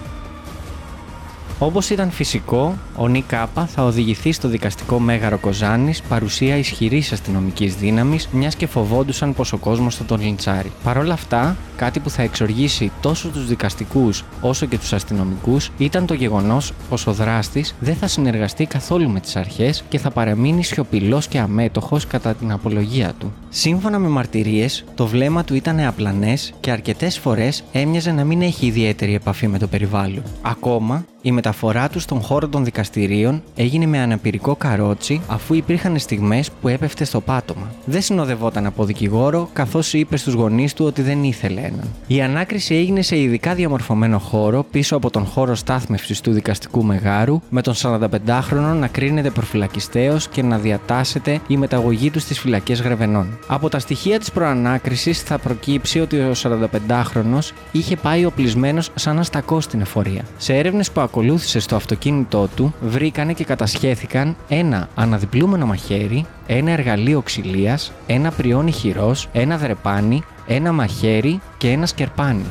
Όπως ήταν φυσικό, ο Νι Κάπα θα οδηγηθεί στο δικαστικό μέγαρο Κοζάνης παρουσία ισχυρής αστυνομικής δύναμης, μιας και φοβόντουσαν πως ο κόσμος θα τον λιντσάρει. Παρ' όλα αυτά, κάτι που θα εξοργήσει τόσο τους δικαστικούς όσο και τους αστυνομικούς ήταν το γεγονός πως ο δράστης δεν θα συνεργαστεί καθόλου με τις αρχές και θα παραμείνει σιωπηλός και αμέτωχος κατά την απολογία του. Σύμφωνα με μαρτυρίες, το βλέμμα του ήταν απλανές και αρκετές φορές έμοιαζε να μην έχει ιδιαίτερη επαφή με το περιβάλλον. Ακόμα, η μεταφορά του στον χώρο των δικαστηρίων έγινε με αναπηρικό καρότσι αφού υπήρχαν στιγμές που έπεφτε στο πάτωμα. Δεν συνοδευόταν από δικηγόρο, καθώς είπε στους γονείς του ότι δεν ήθελε έναν. Η ανάκριση έγινε σε ειδικά διαμορφωμένο χώρο πίσω από τον χώρο στάθμευσης του δικαστικού μεγάρου, με τον 45χρονο να κρίνεται προφυλακιστέο και να διατάσσεται η μεταγωγή του στις φυλακές Γρεβενών. Από τα στοιχεία της προανάκρισης θα προκύψει ότι ο 45χρονο είχε πάει οπλισμένος σαν αστακός στην εφορία. Σε έρευνες που ακολούθησε στο αυτοκίνητό του, βρήκανε και κατασχέθηκαν ένα αναδιπλούμενο μαχαίρι, ένα εργαλείο ξυλίας, ένα πριόνι χειρός, ένα δρεπάνι, ένα μαχαίρι και ένα σκερπάνι.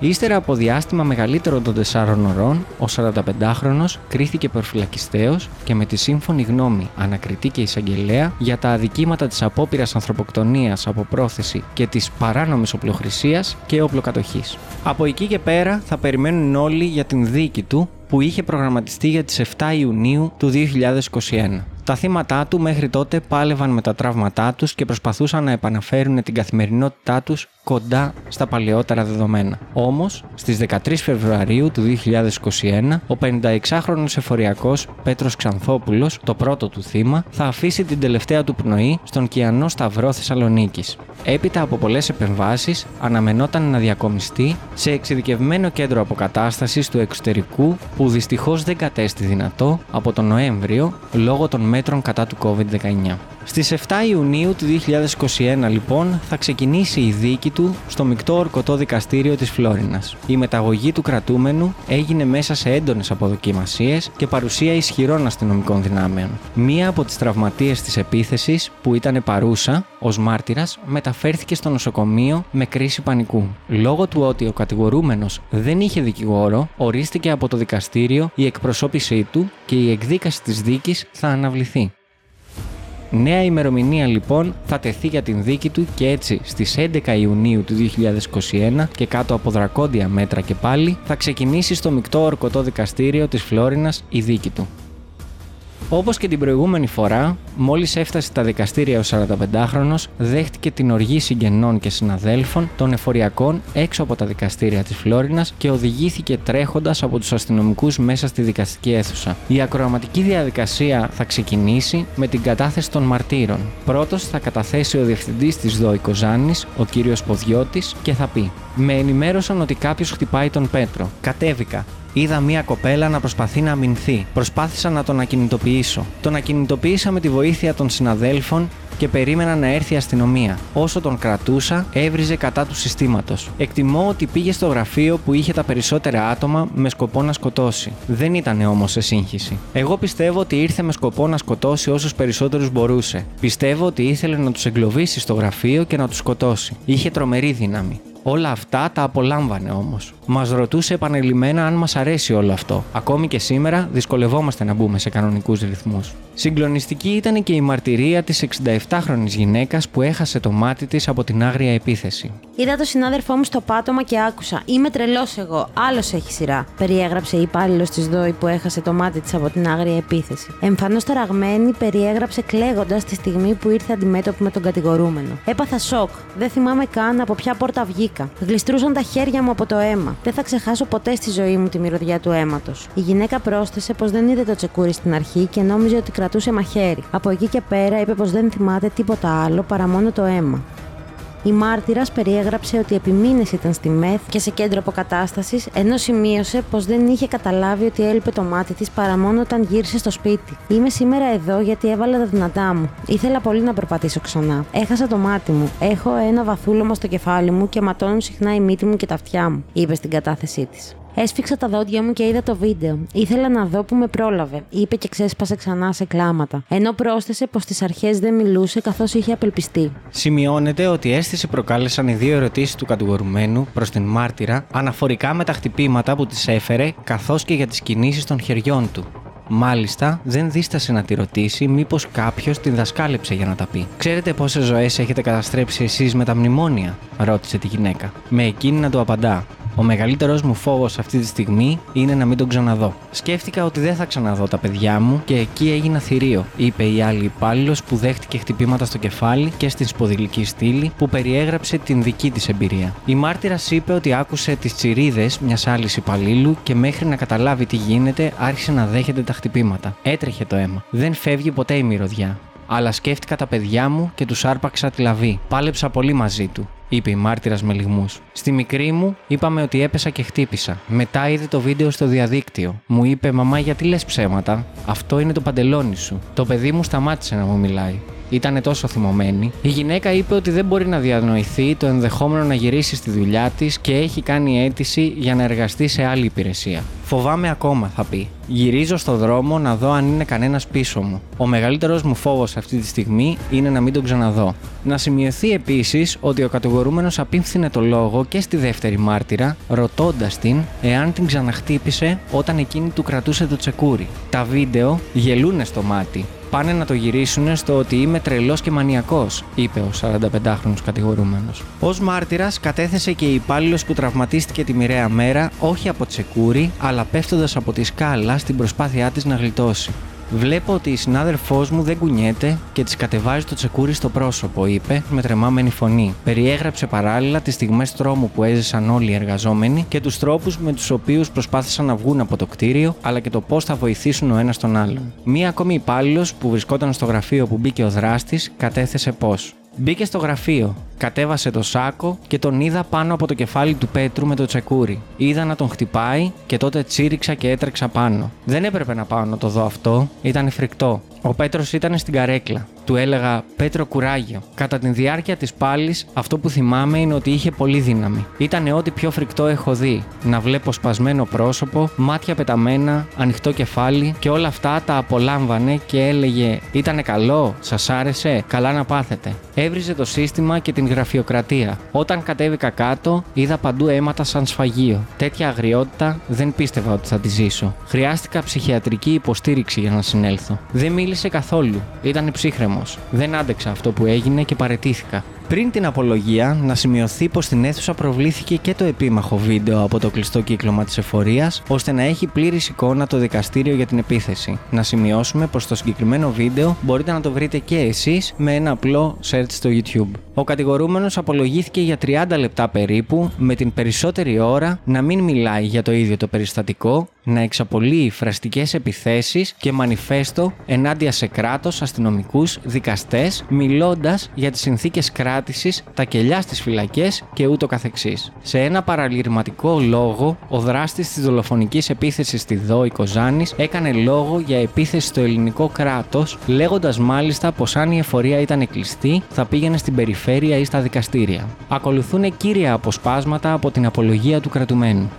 Ύστερα από διάστημα μεγαλύτερο των 4 ωρών, ο 45χρονο κρίθηκε προφυλακιστέο και με τη σύμφωνη γνώμη ανακριτή και εισαγγελέα για τα αδικήματα της απόπειρας ανθρωποκτονίας από πρόθεση και της παράνομης οπλοχρησίας και οπλοκατοχής. Από εκεί και πέρα θα περιμένουν όλοι για την δίκη του που είχε προγραμματιστεί για τις 7 Ιουνίου του 2021. Τα θύματα του μέχρι τότε πάλευαν με τα τραύματά τους και προσπαθούσαν να επαναφέρουν την καθημερινότητά τους κοντά στα παλαιότερα δεδομένα. Όμως, στις 13 Φεβρουαρίου του 2021, ο 56χρονος εφοριακός Πέτρος Ξανθόπουλος, το πρώτο του θύμα, θα αφήσει την τελευταία του πνοή στον Κιανό Σταυρό Θεσσαλονίκης. Έπειτα από πολλές επεμβάσεις, αναμενόταν να διακομιστεί σε εξειδικευμένο κέντρο αποκατάστασης του εξωτερικού που δυστυχώς δεν κατέστη δυνατό από τον Νοέμβριο λόγω των μέτρων κατά του COVID-19. Στις 7 Ιουνίου του 2021 λοιπόν θα ξεκινήσει η δίκη του του στο μεικτό ορκωτό δικαστήριο της Φλόρινας. Η μεταγωγή του κρατούμενου έγινε μέσα σε έντονες αποδοκιμασίες και παρουσία ισχυρών αστυνομικών δυνάμεων. Μία από τις τραυματίες της επίθεσης, που ήταν παρούσα ως μάρτυρας, μεταφέρθηκε στο νοσοκομείο με κρίση πανικού. Λόγω του ότι ο κατηγορούμενος δεν είχε δικηγόρο, ορίστηκε από το δικαστήριο η εκπροσώπησή του και η εκδίκαση της δίκης θα αναβληθεί. Νέα ημερομηνία λοιπόν θα τεθεί για την δίκη του και έτσι στις 11 Ιουνίου του 2021 και κάτω από δρακόντια μέτρα και πάλι θα ξεκινήσει στο μεικτό ορκωτό δικαστήριο της Φλόρινας η δίκη του. Όπως και την προηγούμενη φορά, μόλις έφτασε στα δικαστήρια ο 45χρονο, δέχτηκε την οργή συγγενών και συναδέλφων των εφοριακών έξω από τα δικαστήρια της Φλόρινας και οδηγήθηκε τρέχοντας από τους αστυνομικούς μέσα στη δικαστική αίθουσα. Η ακροαματική διαδικασία θα ξεκινήσει με την κατάθεση των μαρτύρων. Πρώτος θα καταθέσει ο διευθυντής της ΔΟΗ Κοζάνης, ο κύριος Ποδιώτης, και θα πει: Με ενημέρωσαν ότι κάποιος χτυπάει τον Πέτρο. Κατέβηκα. Είδα μία κοπέλα να προσπαθεί να αμυνθεί. Προσπάθησα να τον ακινητοποιήσω. Τον ακινητοποίησα με τη βοήθεια των συναδέλφων και περίμενα να έρθει η αστυνομία. Όσο τον κρατούσα, έβριζε κατά του συστήματος. Εκτιμώ ότι πήγε στο γραφείο που είχε τα περισσότερα άτομα με σκοπό να σκοτώσει. Δεν ήταν όμως σε σύγχυση. Εγώ πιστεύω ότι ήρθε με σκοπό να σκοτώσει όσους περισσότερους μπορούσε. Πιστεύω ότι ήθελε να τους εγκλωβίσει στο γραφείο και να τους σκοτώσει. Είχε τρομερή δύναμη. Όλα αυτά τα απολάμβανε όμως. Μας ρωτούσε επανειλημμένα αν μας αρέσει όλο αυτό. Ακόμη και σήμερα δυσκολευόμαστε να μπούμε σε κανονικούς ρυθμούς. Συγκλονιστική ήταν και η μαρτυρία της 67χρονη γυναίκας που έχασε το μάτι της από την άγρια επίθεση. Είδα το συνάδελφό μου στο πάτωμα και άκουσα. Είμαι τρελός εγώ. Άλλος έχει σειρά. Περιέγραψε η υπάλληλος της ΔΟΗ που έχασε το μάτι της από την άγρια επίθεση. Εμφανώς ταραγμένη, περιέγραψε κλαίγοντας τη στιγμή που ήρθε αντιμέτωπη με τον κατηγορούμενο. Έπαθα σοκ. Δεν θυμάμαι καν από ποια πόρτα βγήκα. Γλιστρούσαν τα χέρια μου από το αίμα. Δεν θα ξεχάσω ποτέ στη ζωή μου τη μυρωδιά του αίματος. Η γυναίκα πρόσθεσε πως δεν είδε το τσεκούρι στην αρχή και νόμιζε ότι κρατούσε μαχαίρι. Από εκεί και πέρα είπε πως δεν θυμάται τίποτα άλλο παρά μόνο το αίμα. Η μάρτυρας περιέγραψε ότι επί μήνες ήταν στη ΜΕΘ και σε κέντρο αποκατάστασης, ενώ σημείωσε πως δεν είχε καταλάβει ότι έλειπε το μάτι της παρά μόνο όταν γύρισε στο σπίτι. Είμαι σήμερα εδώ γιατί έβαλα τα δυνατά μου. Ήθελα πολύ να περπατήσω ξανά. Έχασα το μάτι μου. Έχω ένα βαθούλωμα στο κεφάλι μου και ματώνουν συχνά η μύτη μου και τα αυτιά μου, είπε στην κατάθεσή της. Έσφιξα τα δόντια μου και είδα το βίντεο. Ήθελα να δω που με πρόλαβε, είπε και ξέσπασε ξανά σε κλάματα. Ενώ πρόσθεσε πως στις αρχές δεν μιλούσε καθώς είχε απελπιστεί. Σημειώνεται ότι αίσθηση προκάλεσαν οι δύο ερωτήσεις του κατηγορουμένου προς την μάρτυρα αναφορικά με τα χτυπήματα που τη έφερε καθώς και για τις κινήσεις των χεριών του. Μάλιστα, δεν δίστασε να τη ρωτήσει μήπως κάποιος την δασκάλεψε για να τα πει. Ξέρετε πόσες ζωές έχετε καταστρέψει εσείς με τα μνημόνια, ρώτησε τη γυναίκα. Με εκείνη να του απαντά. Ο μεγαλύτερος μου φόβος αυτή τη στιγμή είναι να μην τον ξαναδώ. Σκέφτηκα ότι δεν θα ξαναδώ τα παιδιά μου και εκεί έγινα θηρίο, είπε η άλλη υπάλληλος που δέχτηκε χτυπήματα στο κεφάλι και στην σποδηλική στήλη που περιέγραψε την δική της εμπειρία. Η μάρτυρας είπε ότι άκουσε τις τσιρίδες μιας άλλης υπαλλήλου και μέχρι να καταλάβει τι γίνεται άρχισε να δέχεται τα χτυπήματα. Έτρεχε το αίμα. Δεν φεύγει ποτέ η μυρωδιά αλλά σκέφτηκα τα παιδιά μου και τους άρπαξα τη λαβή. Πάλεψα πολύ μαζί του είπε η μάρτυρας με λιγμούς. Στη μικρή μου είπαμε ότι έπεσα και χτύπησα. Μετά είδε το βίντεο στο διαδίκτυο. Μου είπε: Μαμά, γιατί λες ψέματα; Αυτό είναι το παντελόνι σου. Το παιδί μου σταμάτησε να μου μιλάει. Ήταν τόσο θυμωμένη. Η γυναίκα είπε ότι δεν μπορεί να διανοηθεί το ενδεχόμενο να γυρίσει στη δουλειά της και έχει κάνει αίτηση για να εργαστεί σε άλλη υπηρεσία. Φοβάμαι ακόμα, θα πει. Γυρίζω στο δρόμο να δω αν είναι κανένας πίσω μου. Ο μεγαλύτερος μου φόβος αυτή τη στιγμή είναι να μην τον ξαναδώ. Να σημειωθεί επίσης ότι ο κατηγορούμενος απίφθινε το λόγο και στη δεύτερη μάρτυρα, ρωτώντας την εάν την ξαναχτύπησε όταν εκείνη του κρατούσε το τσεκούρι. Τα βίντεο γελούνε στο μάτι. Πάνε να το γυρίσουν στο ότι είμαι τρελός και μανιακός, είπε ο 45χρονο κατηγορούμενος. Ω μάρτυρας κατέθεσε και η υπάλληλος που τραυματίστηκε τη μοιραία μέρα όχι από τσεκούρι, αλλά πέφτοντας από τη σκάλα στην προσπάθειά της να γλιτώσει. Βλέπω ότι η συνάδελφός μου δεν κουνιέται και της κατεβάζει το τσεκούρι στο πρόσωπο, είπε με τρεμάμενη φωνή. Περιέγραψε παράλληλα τις στιγμές τρόμου που έζησαν όλοι οι εργαζόμενοι και τους τρόπους με τους οποίους προσπάθησαν να βγουν από το κτίριο, αλλά και το πώς θα βοηθήσουν ο ένας τον άλλον. Μία ακόμη υπάλληλος που βρισκόταν στο γραφείο που μπήκε ο δράστης κατέθεσε πω. Μπήκε στο γραφείο. Κατέβασε το σάκο και τον είδα πάνω από το κεφάλι του Πέτρου με το τσεκούρι. Είδα να τον χτυπάει και τότε τσίριξα και έτρεξα πάνω. Δεν έπρεπε να πάω να το δω αυτό, ήταν φρικτό. Ο Πέτρος ήταν στην καρέκλα. Του έλεγα Πέτρο κουράγιο. Κατά τη διάρκεια της πάλης, αυτό που θυμάμαι είναι ότι είχε πολύ δύναμη. Ήταν ό,τι πιο φρικτό έχω δει. Να βλέπω σπασμένο πρόσωπο, μάτια πεταμένα, ανοιχτό κεφάλι και όλα αυτά τα απολάμβανε και έλεγε Ήτανε καλό, σας άρεσε, καλά να πάθετε. Έβριζε το σύστημα και την γραφειοκρατία. Όταν κατέβηκα κάτω, είδα παντού αίματα σαν σφαγείο. Τέτοια αγριότητα δεν πίστευα ότι θα τη ζήσω. Χρειάστηκα ψυχιατρική υποστήριξη για να συνέλθω. Δεν μίλησε καθόλου. Ήταν ψύχρεμος. Δεν άντεξα αυτό που έγινε και παρετήθηκα. Πριν την απολογία, να σημειωθεί πως στην αίθουσα προβλήθηκε και το επίμαχο βίντεο από το κλειστό κύκλωμα της εφορίας, ώστε να έχει πλήρης εικόνα το δικαστήριο για την επίθεση. Να σημειώσουμε πως το συγκεκριμένο βίντεο μπορείτε να το βρείτε και εσείς με ένα απλό search στο YouTube. Ο κατηγορούμενος απολογήθηκε για 30 λεπτά περίπου, με την περισσότερη ώρα να μην μιλάει για το ίδιο το περιστατικό, να εξαπολύει φραστικές επιθέσεις και μανιφέστο ενάντια σε κράτος, αστυνομικούς, δικαστές, μιλώντας για τις συνθήκες κράτηση, τα κελιά στις φυλακές και ούτω καθεξής. Σε ένα παραλυρηματικό λόγο, ο δράστης της δολοφονικής επίθεσης στη ΔΟΗ Κοζάνης έκανε λόγο για επίθεση στο ελληνικό κράτος, λέγοντας μάλιστα πως αν η εφορία ήταν κλειστή, θα πήγαινε στην περιφέρεια ή στα δικαστήρια. Ακολουθούν κύρια αποσπάσματα από την απολογία του κρατουμένου.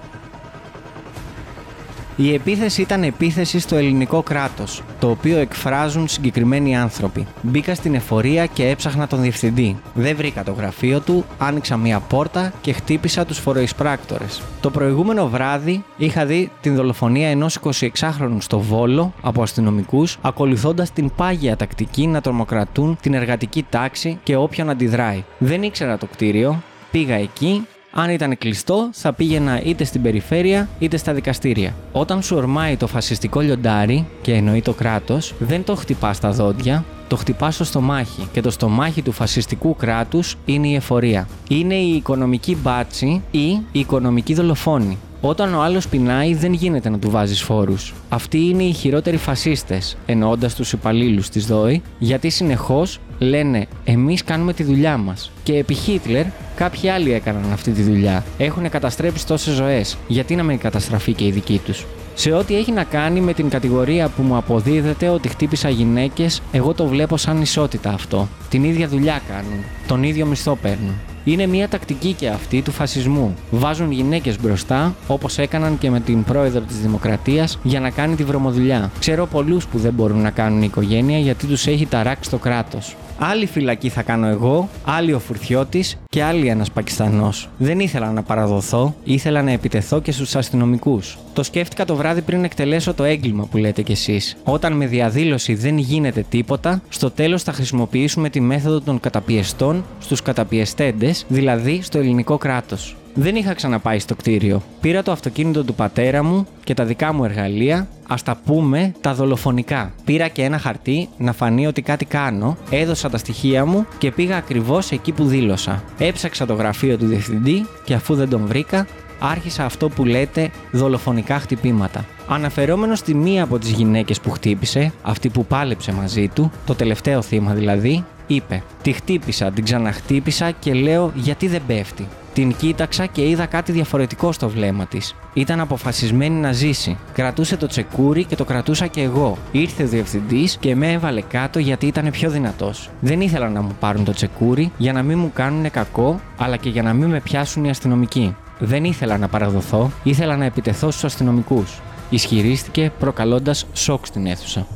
Η επίθεση ήταν επίθεση στο ελληνικό κράτος, το οποίο εκφράζουν συγκεκριμένοι άνθρωποι. Μπήκα στην εφορία και έψαχνα τον διευθυντή. Δεν βρήκα το γραφείο του, άνοιξα μία πόρτα και χτύπησα τους φοροεισπράκτορες. Το προηγούμενο βράδυ είχα δει την δολοφονία ενός 26χρονου στο Βόλο από αστυνομικούς, ακολουθώντας την πάγια τακτική να τρομοκρατούν την εργατική τάξη και όποιον αντιδράει. Δεν ήξερα το κτίριο, πήγα εκεί αν ήταν κλειστό, θα πήγαινα είτε στην περιφέρεια είτε στα δικαστήρια. Όταν σου ορμάει το φασιστικό λιοντάρι, και εννοεί το κράτος, δεν το χτυπάς στα δόντια, το χτυπάς στο στομάχι. Και το στομάχι του φασιστικού κράτους είναι η εφορία. Είναι η οικονομική μπάτσι ή η οικονομική δολοφόνη. Όταν ο άλλος πεινάει, δεν γίνεται να του βάζεις φόρους. Αυτοί είναι οι χειρότεροι φασίστες, εννοώντας τους υπαλλήλους της ΔΟΗ, γιατί συνεχώς λένε Εμείς κάνουμε τη δουλειά μας. Και επί Χίτλερ, κάποιοι άλλοι έκαναν αυτή τη δουλειά. Έχουν καταστρέψει τόσες ζωές. Γιατί να μην καταστραφεί και η δική τους; Σε ό,τι έχει να κάνει με την κατηγορία που μου αποδίδεται ότι χτύπησα γυναίκες, εγώ το βλέπω σαν ισότητα αυτό. Την ίδια δουλειά κάνουν. Τον ίδιο μισθό παίρνουν. Είναι μια τακτική και αυτή του φασισμού. Βάζουν γυναίκες μπροστά, όπως έκαναν και με την πρόεδρο της Δημοκρατίας, για να κάνει τη βρωμοδουλειά. Ξέρω πολλούς που δεν μπορούν να κάνουν οικογένεια γιατί τους έχει ταράξει το κράτος. Άλλη φυλακή θα κάνω εγώ, άλλη ο Φουρτιώτης και άλλη ένας Πακιστανός. Δεν ήθελα να παραδοθώ, ήθελα να επιτεθώ και στους αστυνομικούς. Το σκέφτηκα το βράδυ πριν εκτελέσω το έγκλημα που λέτε κι εσείς. Όταν με διαδήλωση δεν γίνεται τίποτα, στο τέλος θα χρησιμοποιήσουμε τη μέθοδο των καταπιεστών στους καταπιεστέντες, δηλαδή στο ελληνικό κράτος. Δεν είχα ξαναπάει στο κτίριο. Πήρα το αυτοκίνητο του πατέρα μου και τα δικά μου εργαλεία, ας τα πούμε τα δολοφονικά. Πήρα και ένα χαρτί να φανεί ότι κάτι κάνω, έδωσα τα στοιχεία μου και πήγα ακριβώς εκεί που δήλωσα. Έψαξα το γραφείο του διευθυντή και αφού δεν τον βρήκα, άρχισα αυτό που λέτε δολοφονικά χτυπήματα. Αναφερόμενος στη μία από τις γυναίκες που χτύπησε, αυτή που πάλεψε μαζί του, το τελευταίο θύμα δηλαδή, είπε: Τη χτύπησα, την ξαναχτύπησα και λέω γιατί δεν πέφτει. Την κοίταξα και είδα κάτι διαφορετικό στο βλέμμα της. Ήταν αποφασισμένη να ζήσει. Κρατούσε το τσεκούρι και το κρατούσα και εγώ. Ήρθε ο διευθυντής και με έβαλε κάτω γιατί ήταν πιο δυνατός. Δεν ήθελα να μου πάρουν το τσεκούρι για να μην μου κάνουν κακό, αλλά και για να μην με πιάσουν οι αστυνομικοί. Δεν ήθελα να παραδοθώ, ήθελα να επιτεθώ στους αστυνομικούς. Ισχυρίστηκε προκαλώντας σοκ στην αίθουσα.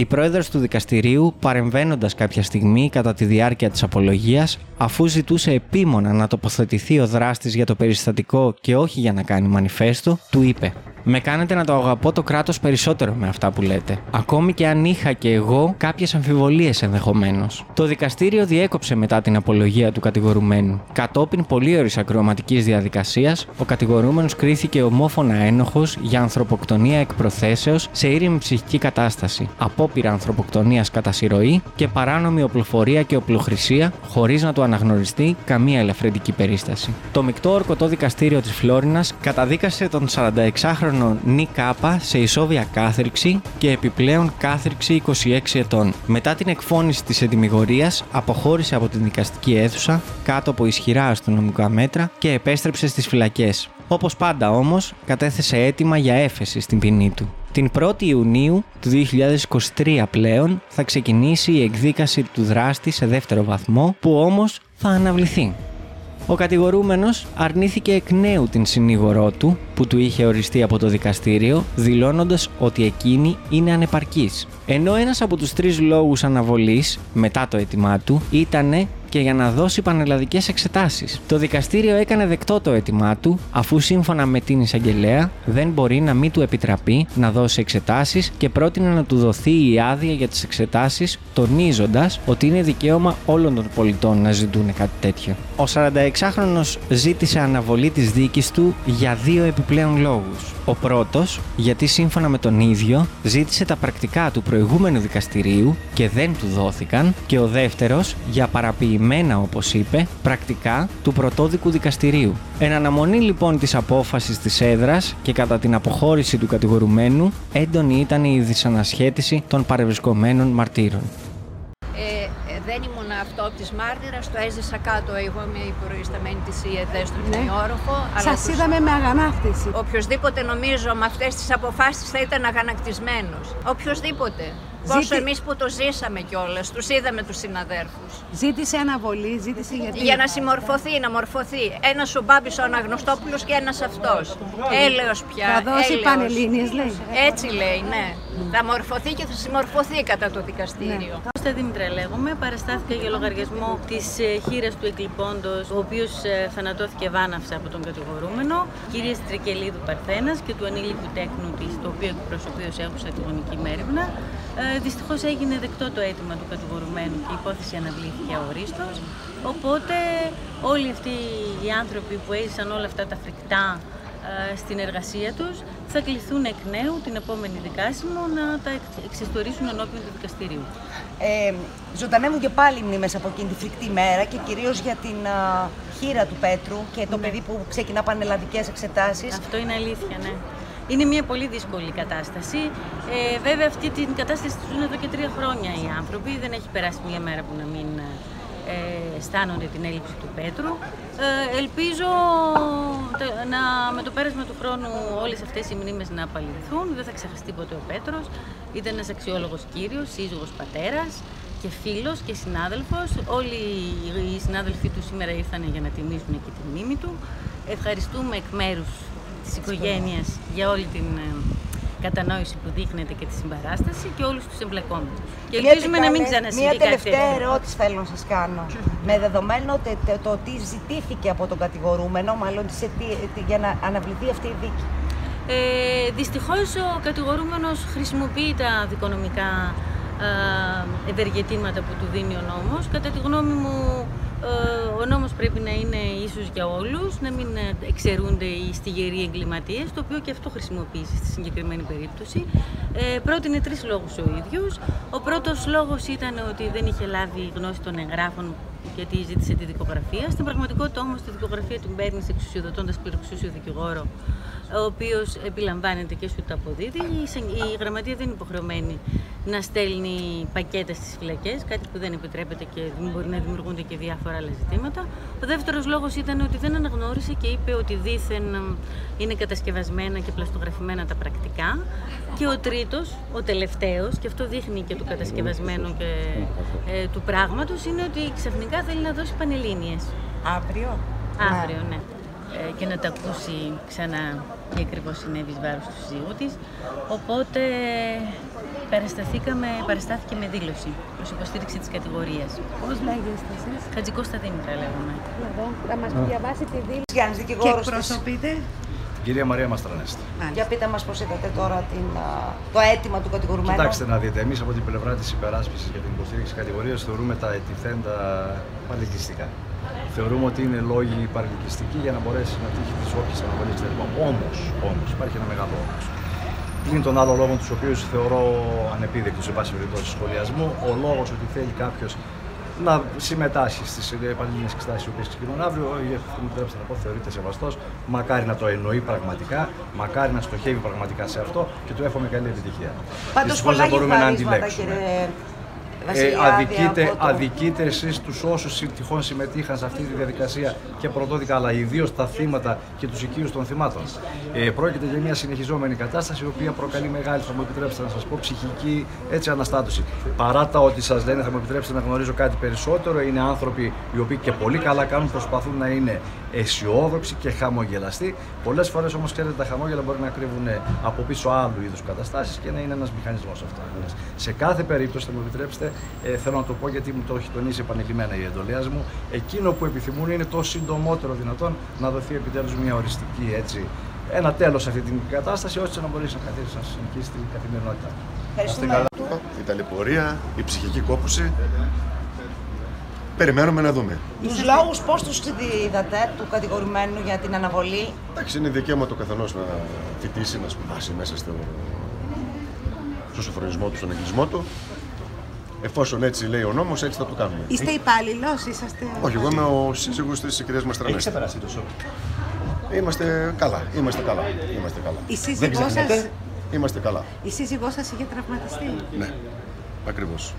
Η πρόεδρος του δικαστηρίου, παρεμβαίνοντας κάποια στιγμή κατά τη διάρκεια της απολογίας, αφού ζητούσε επίμονα να τοποθετηθεί ο δράστης για το περιστατικό και όχι για να κάνει μανιφέστο, του είπε με κάνετε να το αγαπώ το κράτος περισσότερο με αυτά που λέτε. Ακόμη και αν είχα και εγώ κάποιες αμφιβολίες ενδεχομένως. Το δικαστήριο διέκοψε μετά την απολογία του κατηγορουμένου. Κατόπιν πολύωρη ακροματική διαδικασίας, ο κατηγορούμενος κρίθηκε ομόφωνα ένοχος για ανθρωποκτονία εκ προθέσεως σε ήρεμη ψυχική κατάσταση, απόπειρα ανθρωποκτονίας κατά συρροή και παράνομη οπλοφορία και οπλοχρησία χωρίς να του αναγνωριστεί καμία ελαφρυντική περίσταση. Το μεικτό ορκωτό δικαστήριο της Φλόρινας καταδίκασε τον 46χρονο 22χρονο Νι Κάπα σε ισόβια κάθριξη και επιπλέον κάθριξη 26 ετών. Μετά την εκφώνηση της ετοιμιγορίας αποχώρησε από την δικαστική αίθουσα κάτω από ισχυρά αστυνομικά μέτρα και επέστρεψε στις φυλακές. Όπως πάντα όμως, κατέθεσε αίτημα για έφεση στην ποινή του. Την 1η Ιουνίου του 2023 πλέον θα ξεκινήσει η εκδίκαση του δράστη σε δεύτερο βαθμό που όμως θα αναβληθεί. Ο κατηγορούμενος αρνήθηκε εκ νέου την συνήγορό του που του είχε οριστεί από το δικαστήριο δηλώνοντας ότι εκείνη είναι ανεπαρκής. Ενώ ένας από τους τρεις λόγους αναβολής μετά το αίτημά του ήταν και για να δώσει πανελλαδικές εξετάσεις. Το δικαστήριο έκανε δεκτό το αίτημά του, αφού σύμφωνα με την εισαγγελέα δεν μπορεί να μην του επιτραπεί να δώσει εξετάσεις και πρότεινε να του δοθεί η άδεια για τις εξετάσεις, τονίζοντας ότι είναι δικαίωμα όλων των πολιτών να ζητούν κάτι τέτοιο. Ο 46χρονος ζήτησε αναβολή της δίκης του για δύο επιπλέον λόγους. Ο πρώτος, γιατί σύμφωνα με τον ίδιο ζήτησε τα πρακτικά του προηγούμενου δικαστηρίου και δεν του δόθηκαν και ο δεύτερος για παραποιημένα όπως είπε πρακτικά του πρωτόδικου δικαστηρίου. Εν αναμονή λοιπόν της απόφασης της έδρας και κατά την αποχώρηση του κατηγορουμένου έντονη ήταν η δυσανασχέτιση των παρευρισκομένων μαρτύρων. Ε, ε, δεν ήμουν αυτό της μάρτυρας, το έζησα κάτω. Εγώ είμαι η προϊσταμένη της ΙΕΔ στον Ναι. όροφο. Σας τους- είδαμε με αγανάκτηση. Οποιοδήποτε νομίζω με αυτές τις αποφάσεις θα ήταν αγανακτισμένος. Οποιοδήποτε. Πόσο Ζήτη- εμείς που το ζήσαμε κιόλας, τους είδαμε τους συναδέρφους. Ζήτησε αναβολή, ζήτησε γιατί. Για να συμμορφωθεί, να μορφωθεί. Ένας ο Μπάμπης ο Αναγνωστόπουλος και ένας αυτός. Έλεος πια. Θα δώσει έλεος. πανελλήνιες, λέει. Έτσι λέει, ναι. Θα μορφωθεί και θα συμμορφωθεί κατά το δικαστήριο. Κώστα Δήμητρα λέγομαι. Παραστάθηκα για λογαριασμό της χείρας του εκλειπώντος, ο οποίος θανατώθηκε βάναυσα από τον κατηγορούμενο, κυρία Τρικελίδου Παρθένας και του ανήλικου τέκνου της, το οποίο εκπροσωπεί ω έχουσα τη γονική μέρημνα. Ε, Δυστυχώς έγινε δεκτό το αίτημα του κατηγορουμένου και η υπόθεση αναβλήθηκε αορίστως. Οπότε όλοι αυτοί οι άνθρωποι που έζησαν όλα αυτά τα φρικτά ε, στην εργασία τους θα κληθούν εκ νέου την επόμενη δικάσιμο να τα εξ- εξιστορήσουν ενώπιον του δικαστηρίου. Ε, ζωντανεύουν και πάλι μνήμες από εκείνη τη φρικτή μέρα και κυρίως για την α, χείρα του Πέτρου και το παιδί που ξεκινά πανελλαδικές εξετάσεις. Αυτό είναι αλήθεια, ναι. Είναι μια πολύ δύσκολη κατάσταση. Ε, βέβαια, αυτή την κατάσταση τη ζουν εδώ και τρία χρόνια οι άνθρωποι. Δεν έχει περάσει μια μέρα που να μην ε, αισθάνονται την έλλειψη του Πέτρου. Ε, ελπίζω τε- να, με το πέρασμα του χρόνου όλες αυτές οι μνήμες να απαλληλθούν. Δεν θα ξεχαστεί ποτέ ο Πέτρος. Ήταν ένας αξιόλογος κύριος, σύζυγος πατέρας και φίλος και συνάδελφος. Όλοι οι συνάδελφοί του σήμερα ήρθαν για να τιμήσουν και τη μνήμη του. Ευχαριστούμε εκ μέρους της οικογένειας για όλη την ε, κατανόηση που δείχνετε και τη συμπαράσταση και όλους τους εμπλεκόμενους. Και ελπίζουμε να μην Μια ξανασυμβεί κάτι τελευταία τέτοιο. ερώτηση θέλω να σας κάνω. Με δεδομένο ότι το, το τι ζητήθηκε από τον κατηγορούμενο, μάλλον σε τι- τι- για να αναβληθεί αυτή η δίκη. Ε, δυστυχώς ο κατηγορούμενος χρησιμοποιεί τα δικονομικά ε, ευεργετήματα που του δίνει ο νόμος. Κατά τη γνώμη μου ε, ο νόμος πρέπει να είναι ίσος για όλους, να μην ε, εξαιρούνται οι στιγεροί εγκληματίες, το οποίο και αυτό χρησιμοποίησε στη συγκεκριμένη περίπτωση. Ε, πρότεινε τρεις λόγους ο ίδιος. Ο πρώτος λόγος ήταν ότι δεν είχε λάβει γνώση των εγγράφων γιατί ζήτησε τη δικογραφία. Στην πραγματικότητα όμως τη δικογραφία την παίρνει εξουσιοδοτώντας πληροξούσιο δικηγόρο ο οποίος επιλαμβάνεται και σου τα αποδίδει. Η, εισαγγ- η γραμματεία δεν είναι υποχρεωμένη να στέλνει πακέτα στις φυλακές, κάτι που δεν επιτρέπεται και δημ- μπορεί να δημιουργούνται και διάφορα άλλα ζητήματα. Ο δεύτερος λόγος ήταν ότι δεν αναγνώρισε και είπε ότι δήθεν εμ, είναι κατασκευασμένα και πλαστογραφημένα τα πρακτικά. Και ο τρίτος, ο τελευταίος, και αυτό δείχνει και το κατασκευασμένο και ε, του πράγματος, είναι ότι ξαφνικά θέλει να δώσει πανελλήνιες. Αύριο. Αύριο, ναι. Ε, και να τα ακούσει ξανά τι ακριβώς συνέβη εις βάρος του σύζυγου της. Οπότε παρασταθήκαμε, παραστάθηκε με δήλωση προς υποστήριξη της κατηγορίας. Πώς λέγεστε εσεί. Χατζικώστα Δήμητρα λέγομαι. Εδώ θα μας διαβάσει τη δήλωση. Γιάννης, Και δικηγόρος της. εκπροσωπείτε; Την κυρία Μαρία Μαστρανέστη. Για πείτε μας πώς είδατε τώρα την, α, το αίτημα του κατηγορουμένου. Κοιτάξτε να δείτε, εμείς από την πλευρά της υπεράσπισης για την υποστήριξη κατηγορίας θεωρούμε τα ετηθέντα παρελκυστικά. Θεωρούμε ότι είναι λόγοι παρελκυστικοί για να μπορέσει να τύχει της όποιε αναβολή κτλ. Όμως, όμως, υπάρχει ένα μεγάλο όμω. Πλην των άλλων λόγων, τους οποίους θεωρώ ανεπίδεκτους σε πάση περιπτώσει σχολιασμού, ο λόγος ότι θέλει κάποιος να συμμετάσχει στις επανειλημμένε εξετάσει οι οποίες ξεκινούν αύριο. Μου επιτρέψτε να πω, θεωρείται σεβαστός. Μακάρι να το εννοεί πραγματικά, μακάρι να στοχεύει πραγματικά σε αυτό και του εύχομαι καλή επιτυχία. Πάντως Δυστυχώς πολλά δεν μπορούμε να γυφαρίσματα, αντιλέξουμε. κύριε Ε, Βασιλιάδη, αδικείτε, από το- αδικείτε εσείς τους όσους τυχόν συμμετείχαν σε αυτή τη διαδικασία και πρωτόδικα, αλλά ιδίως τα θύματα και τους οικείους των θυμάτων. Ε, πρόκειται για μια συνεχιζόμενη κατάσταση, η οποία προκαλεί μεγάλη, θα μου επιτρέψετε να σας πω, ψυχική έτσι, αναστάτωση. Παρά τα ότι σας λένε, θα μου επιτρέψετε να γνωρίζω κάτι περισσότερο, είναι άνθρωποι οι οποίοι και πολύ καλά κάνουν, προσπαθούν να είναι αισιόδοξοι και χαμογελαστοί. Πολλές φορές όμως, ξέρετε, τα χαμόγελα μπορεί να κρύβουν από πίσω άλλου είδους καταστάσεις και να είναι ένας μηχανισμός αυτός. Σε κάθε περίπτωση, θα μου επιτρέψετε, ε, θέλω να το πω γιατί μου το έχει τονίσει επανειλημμένα η εντολέας μου, εκείνο που επιθυμούν είναι το συντομότερο δυνατόν να δοθεί επιτέλους μια οριστική έτσι, ένα τέλος σε αυτή την κατάσταση, ώστε να μπορέσει να καθίσεις να συνεχίσεις την καθημερινότητα. Ευχαριστούμε. Η ταλαιπωρία, η ψυχική κόπωση. Περιμένουμε να δούμε. Τους λόγους πώς τους είδατε του κατηγορουμένου για την αναβολή; Εντάξει, είναι δικαίωμα το καθενός να φοιτήσει, να σπουδάσει μέσα στο, στο σοφρονισμό του, στον εγκλισμό του. Εφόσον έτσι λέει ο νόμος, έτσι θα το κάνουμε. Είστε υπάλληλος, είσαστε. Όχι, εγώ είμαι ο σύζυγος της κυρίας Μαστρανέστη. ξεπεράσει το σοκ. Είμαστε καλά, είμαστε καλά, είμαστε καλά. Η σύζυγός Δεν ξεχνάτε, σας- είμαστε καλά. Η σύζυγός σας είχε τραυματιστεί. Ναι, ακριβώς.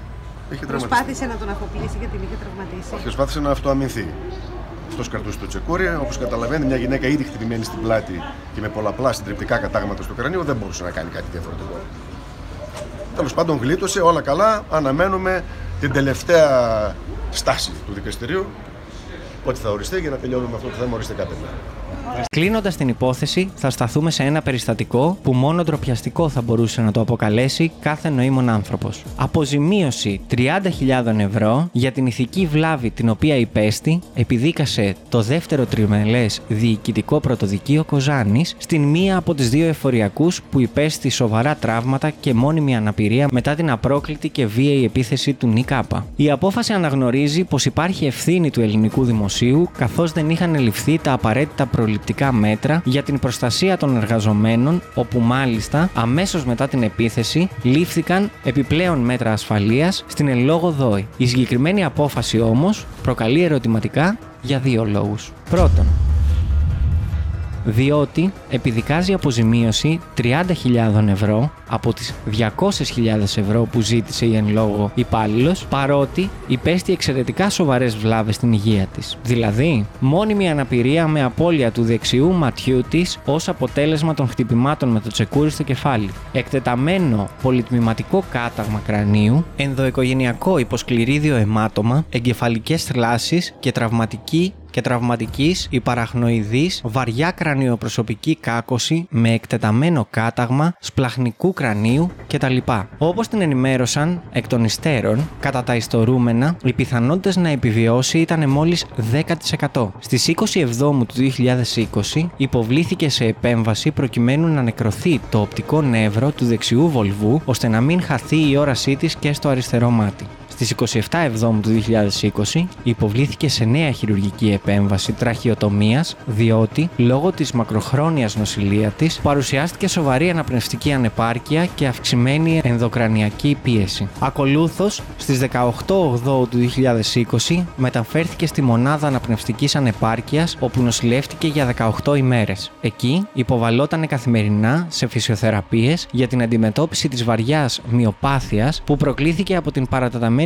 Έχει τραυματιστεί. Προσπάθησε να τον αφοπλίσει γιατί την είχε τραυματίσει. Όχι, προσπάθησε να αυτοαμυνθεί. Αυτό κρατούσε το τσεκούρι. Όπως καταλαβαίνετε, μια γυναίκα ήδη χτυπημένη στην πλάτη και με πολλαπλά συντριπτικά κατάγματα στο κρανίο δεν μπορούσε να κάνει κάτι διαφορετικό. Τέλος πάντων, γλίτωσε, όλα καλά. Αναμένουμε την τελευταία στάση του δικαστηρίου. Ότι θα οριστεί για να τελειώνουμε αυτό το θέμα οριστικά τέλεια. Κλείνοντας την υπόθεση, θα σταθούμε σε ένα περιστατικό που μόνο ντροπιαστικό θα μπορούσε να το αποκαλέσει κάθε νοήμων άνθρωπος. Αποζημίωση 30.000 ευρώ για την ηθική βλάβη την οποία υπέστη επιδίκασε το δεύτερο τριμελές διοικητικό πρωτοδικείο Κοζάνης στην μία από τις δύο εφοριακούς που υπέστη σοβαρά τραύματα και μόνιμη αναπηρία μετά την απρόκλητη και βίαιη επίθεση του ΝΙΚΑΠΑ. Η απόφαση αναγνωρίζει πως υπάρχει ευθύνη του ελληνικού δημοσίου καθώς δεν είχαν ληφθεί τα απαραίτητα προληπτικά μέτρα για την προστασία των εργαζομένων, όπου μάλιστα αμέσως μετά την επίθεση λήφθηκαν επιπλέον μέτρα ασφαλείας στην εν λόγω ΔΟΗ. Η συγκεκριμένη απόφαση όμως προκαλεί ερωτηματικά για δύο λόγους. Πρώτον, διότι επιδικάζει αποζημίωση 30.000 ευρώ από τις 200.000 ευρώ που ζήτησε η εν λόγω υπάλληλος, παρότι υπέστη εξαιρετικά σοβαρές βλάβες στην υγεία της. Δηλαδή, μόνιμη αναπηρία με απώλεια του δεξιού ματιού της ως αποτέλεσμα των χτυπημάτων με το τσεκούρι στο κεφάλι. Εκτεταμένο πολυτμηματικό κάταγμα κρανίου, ενδοοικογενειακό υποσκληρίδιο αιμάτωμα, εγκεφαλικές θλάσεις και τραυματική και τραυματικής υπαραχνοειδής βαριά κρανιοπροσωπική κάκωση με εκτεταμένο κάταγμα σπλαχνικού κρανίου κτλ. Όπως την ενημέρωσαν εκ των υστέρων, κατά τα ιστορούμενα, οι πιθανότητες να επιβιώσει ήταν μόλις 10%. Στις 27 του 2020 υποβλήθηκε σε επέμβαση προκειμένου να νεκρωθεί το οπτικό νεύρο του δεξιού βολβού ώστε να μην χαθεί η όρασή της και στο αριστερό μάτι. Στις 27 Εβδόμου του 2020 υποβλήθηκε σε νέα χειρουργική επέμβαση τραχιοτομίας διότι λόγω της μακροχρόνιας νοσηλεία της παρουσιάστηκε σοβαρή αναπνευστική ανεπάρκεια και αυξημένη ενδοκρανιακή πίεση. Ακολούθως στις 18 Ογδόου του 2020 μεταφέρθηκε στη μονάδα αναπνευστικής ανεπάρκειας όπου νοσηλεύτηκε για 18 ημέρες. Εκεί υποβαλόταν καθημερινά σε φυσιοθεραπείες για την αντιμετώπιση της βαριάς μυοπάθειας που προκλήθηκε από την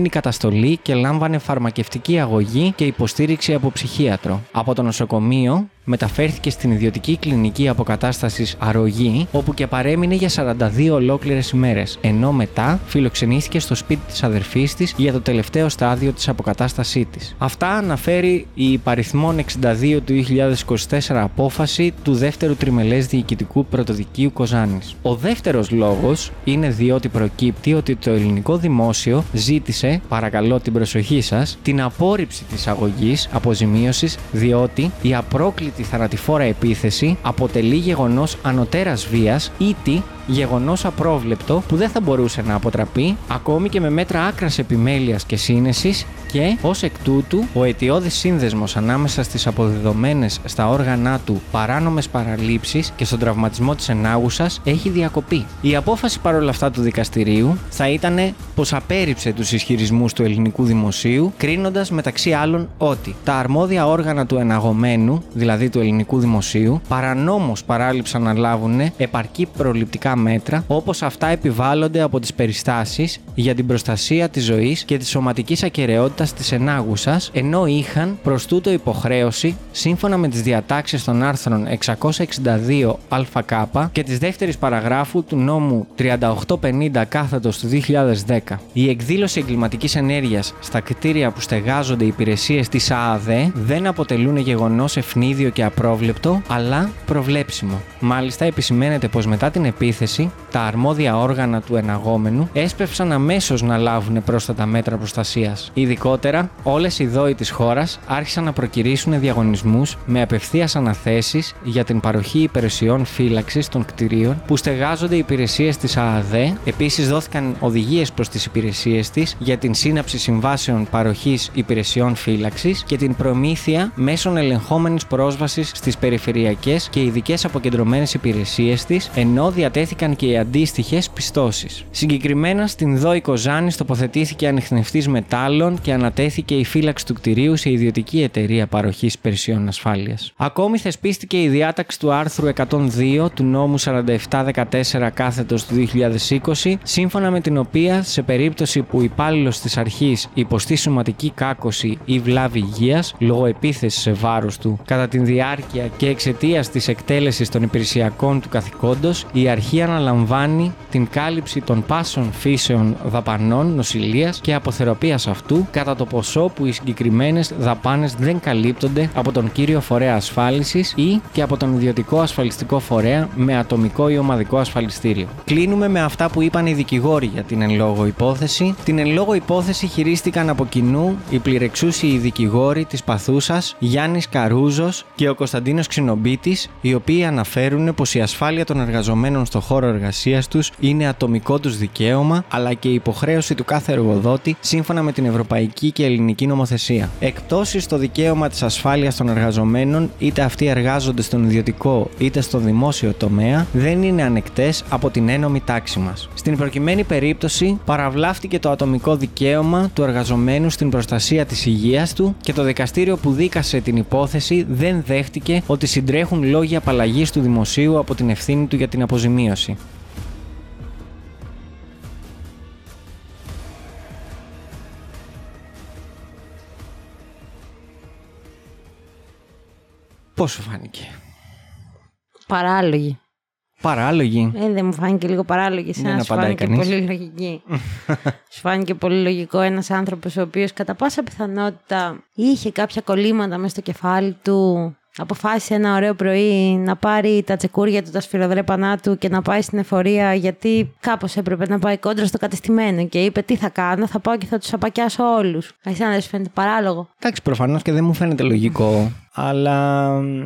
παρατεταμένη καταστολή και λάμβανε φαρμακευτική αγωγή και υποστήριξη από ψυχίατρο. Από το νοσοκομείο μεταφέρθηκε στην ιδιωτική κλινική αποκατάστασης Αρρωγή, όπου και παρέμεινε για 42 ολόκληρες ημέρες, ενώ μετά φιλοξενήθηκε στο σπίτι της αδερφής της για το τελευταίο στάδιο της αποκατάστασής της. Αυτά αναφέρει η υπαριθμόν 62 του 2024 απόφαση του δεύτερου τριμελές διοικητικού πρωτοδικείου Κοζάνης. Ο δεύτερος λόγος είναι διότι προκύπτει ότι το ελληνικό δημόσιο ζήτησε, παρακαλώ την προσοχή σας, την απόρριψη της αγωγής αποζημίωσης, διότι η απρόκλητη θανατηφόρα επίθεση αποτελεί γεγονός ανωτέρας βίας ήτι γεγονός απρόβλεπτο που δεν θα μπορούσε να αποτραπεί ακόμη και με μέτρα άκρας επιμέλειας και σύνεσης και ως εκ τούτου ο αιτιώδης σύνδεσμος ανάμεσα στις αποδεδομένες στα όργανα του παράνομες παραλήψεις και στον τραυματισμό της ενάγουσας έχει διακοπεί. Η απόφαση παρόλα αυτά του δικαστηρίου θα ήταν πως απέρριψε τους ισχυρισμούς του ελληνικού δημοσίου, κρίνοντας μεταξύ άλλων ότι τα αρμόδια όργανα του εναγωμένου, δηλαδή του ελληνικού δημοσίου, παρανόμως παράληψαν να λάβουν επαρκή προληπτικά μέτρα όπως αυτά επιβάλλονται από τις περιστάσεις για την προστασία της ζωής και της σωματικής ακαιρεότητας της ενάγουσας, ενώ είχαν προς τούτο υποχρέωση, σύμφωνα με τις διατάξεις των άρθρων 662 ΑΚ και της δεύτερης παραγράφου του νόμου 3850 κάθετος του 2010. Η εκδήλωση εγκληματικής ενέργειας στα κτίρια που στεγάζονται οι υπηρεσίες της ΑΑΔ δεν αποτελούν γεγονός ευνίδιο και απρόβλεπτο, αλλά προβλέψιμο. Μάλιστα, επισημαίνεται πως μετά την επίθεση, τα αρμόδια όργανα του εναγόμενου έσπευσαν αμέσως να λάβουν πρόσθετα μέτρα προστασίας. Ειδικότερα, όλες οι δόοι της χώρας άρχισαν να προκυρήσουν διαγωνισμούς με απευθείας αναθέσεις για την παροχή υπηρεσιών φύλαξης των κτηρίων που στεγάζονται οι υπηρεσίες της ΑΑΔ. Επίσης, δόθηκαν οδηγίες προς τις υπηρεσίες της για την σύναψη συμβάσεων παροχής υπηρεσιών φύλαξης και την προμήθεια μέσων ελεγχόμενης πρόσβασης στις περιφερειακές και ειδικές αποκεντρωμένες υπηρεσίες της, ενώ διατέθηκαν και οι αντίστοιχες πιστώσεις. Συγκεκριμένα, στην ΔΟΗ Κοζάνη τοποθετήθηκε ανιχνευτής μετάλλων και ανατέθηκε η φύλαξη του κτηρίου σε ιδιωτική εταιρεία παροχής υπηρεσιών ασφάλειας. Ακόμη θεσπίστηκε η διάταξη του άρθρου 102 του νόμου 4714 κάθετος του 2020, σύμφωνα με την οποία σε περίπτωση που υπάλληλος της αρχής υποστεί σωματική κάκωση ή βλάβη υγείας λόγω επίθεσης σε βάρος του κατά τη διάρκεια και εξαιτίας της εκτέλεσης των υπηρεσιακών του καθηκόντος, η αρχή αναλαμβάνει την κάλυψη των πάσων φύσεων δαπανών νοσηλείας και αποθεραπείας αυτού κατά το ποσό που οι συγκεκριμένες δαπάνες δεν καλύπτονται από τον κύριο φορέα ασφάλισης ή και από τον ιδιωτικό ασφαλιστικό φορέα με ατομικό ή ομαδικό ασφαλιστήριο. Κλείνουμε με αυτά που είπαν οι δικηγόροι για την εν λόγω υπόθεση. Την εν λόγω υπόθεση χειρίστηκαν από κοινού οι πληρεξούσιοι δικηγόροι της Παθούσας, Γιάννης Καρούζος και ο Κωνσταντίνος Ξινομπίτη, οι οποίοι αναφέρουν πως η ασφάλεια των εργαζομένων στο χώρο εργασίας τους είναι ατομικό τους δικαίωμα, αλλά και η υποχρέωση του κάθε εργοδότη σύμφωνα με την ευρωπαϊκή και ελληνική νομοθεσία. Εκτόσει στο δικαίωμα της ασφάλειας των εργαζομένων, είτε αυτοί εργάζονται στον ιδιωτικό είτε στο δημόσιο τομέα, δεν είναι ανεκτές από την ένομη τάξη μας. Στην προκειμένη περίπτωση, παραβλάφτηκε το ατομικό δικαίωμα του εργαζομένου στην προστασία της υγείας του και το δικαστήριο που δίκασε την υπόθεση δεν δέχτηκε ότι συντρέχουν λόγια απαλλαγής του δημοσίου από την ευθύνη του για την αποζημίωση. Πώς σου φάνηκε; Παράλογη. Παράλογη. Ε, δεν μου φάνηκε λίγο παράλογη. Δεν Σαν σου απαντάει φάνηκε κανείς. πολύ λογική. σου φάνηκε πολύ λογικό ένας άνθρωπος ο οποίος κατά πάσα πιθανότητα είχε κάποια κολλήματα μέσα στο κεφάλι του. Αποφάσισε ένα ωραίο πρωί να πάρει τα τσεκούρια του, τα σφυροδρέπανά του και να πάει στην εφορία γιατί κάπως έπρεπε να πάει κόντρα στο κατεστημένο και είπε τι θα κάνω, θα πάω και θα τους απακιάσω όλους. Εσένα δεν σου φαίνεται παράλογο; Εντάξει, προφανώς και δεν μου φαίνεται λογικό, αλλά μ,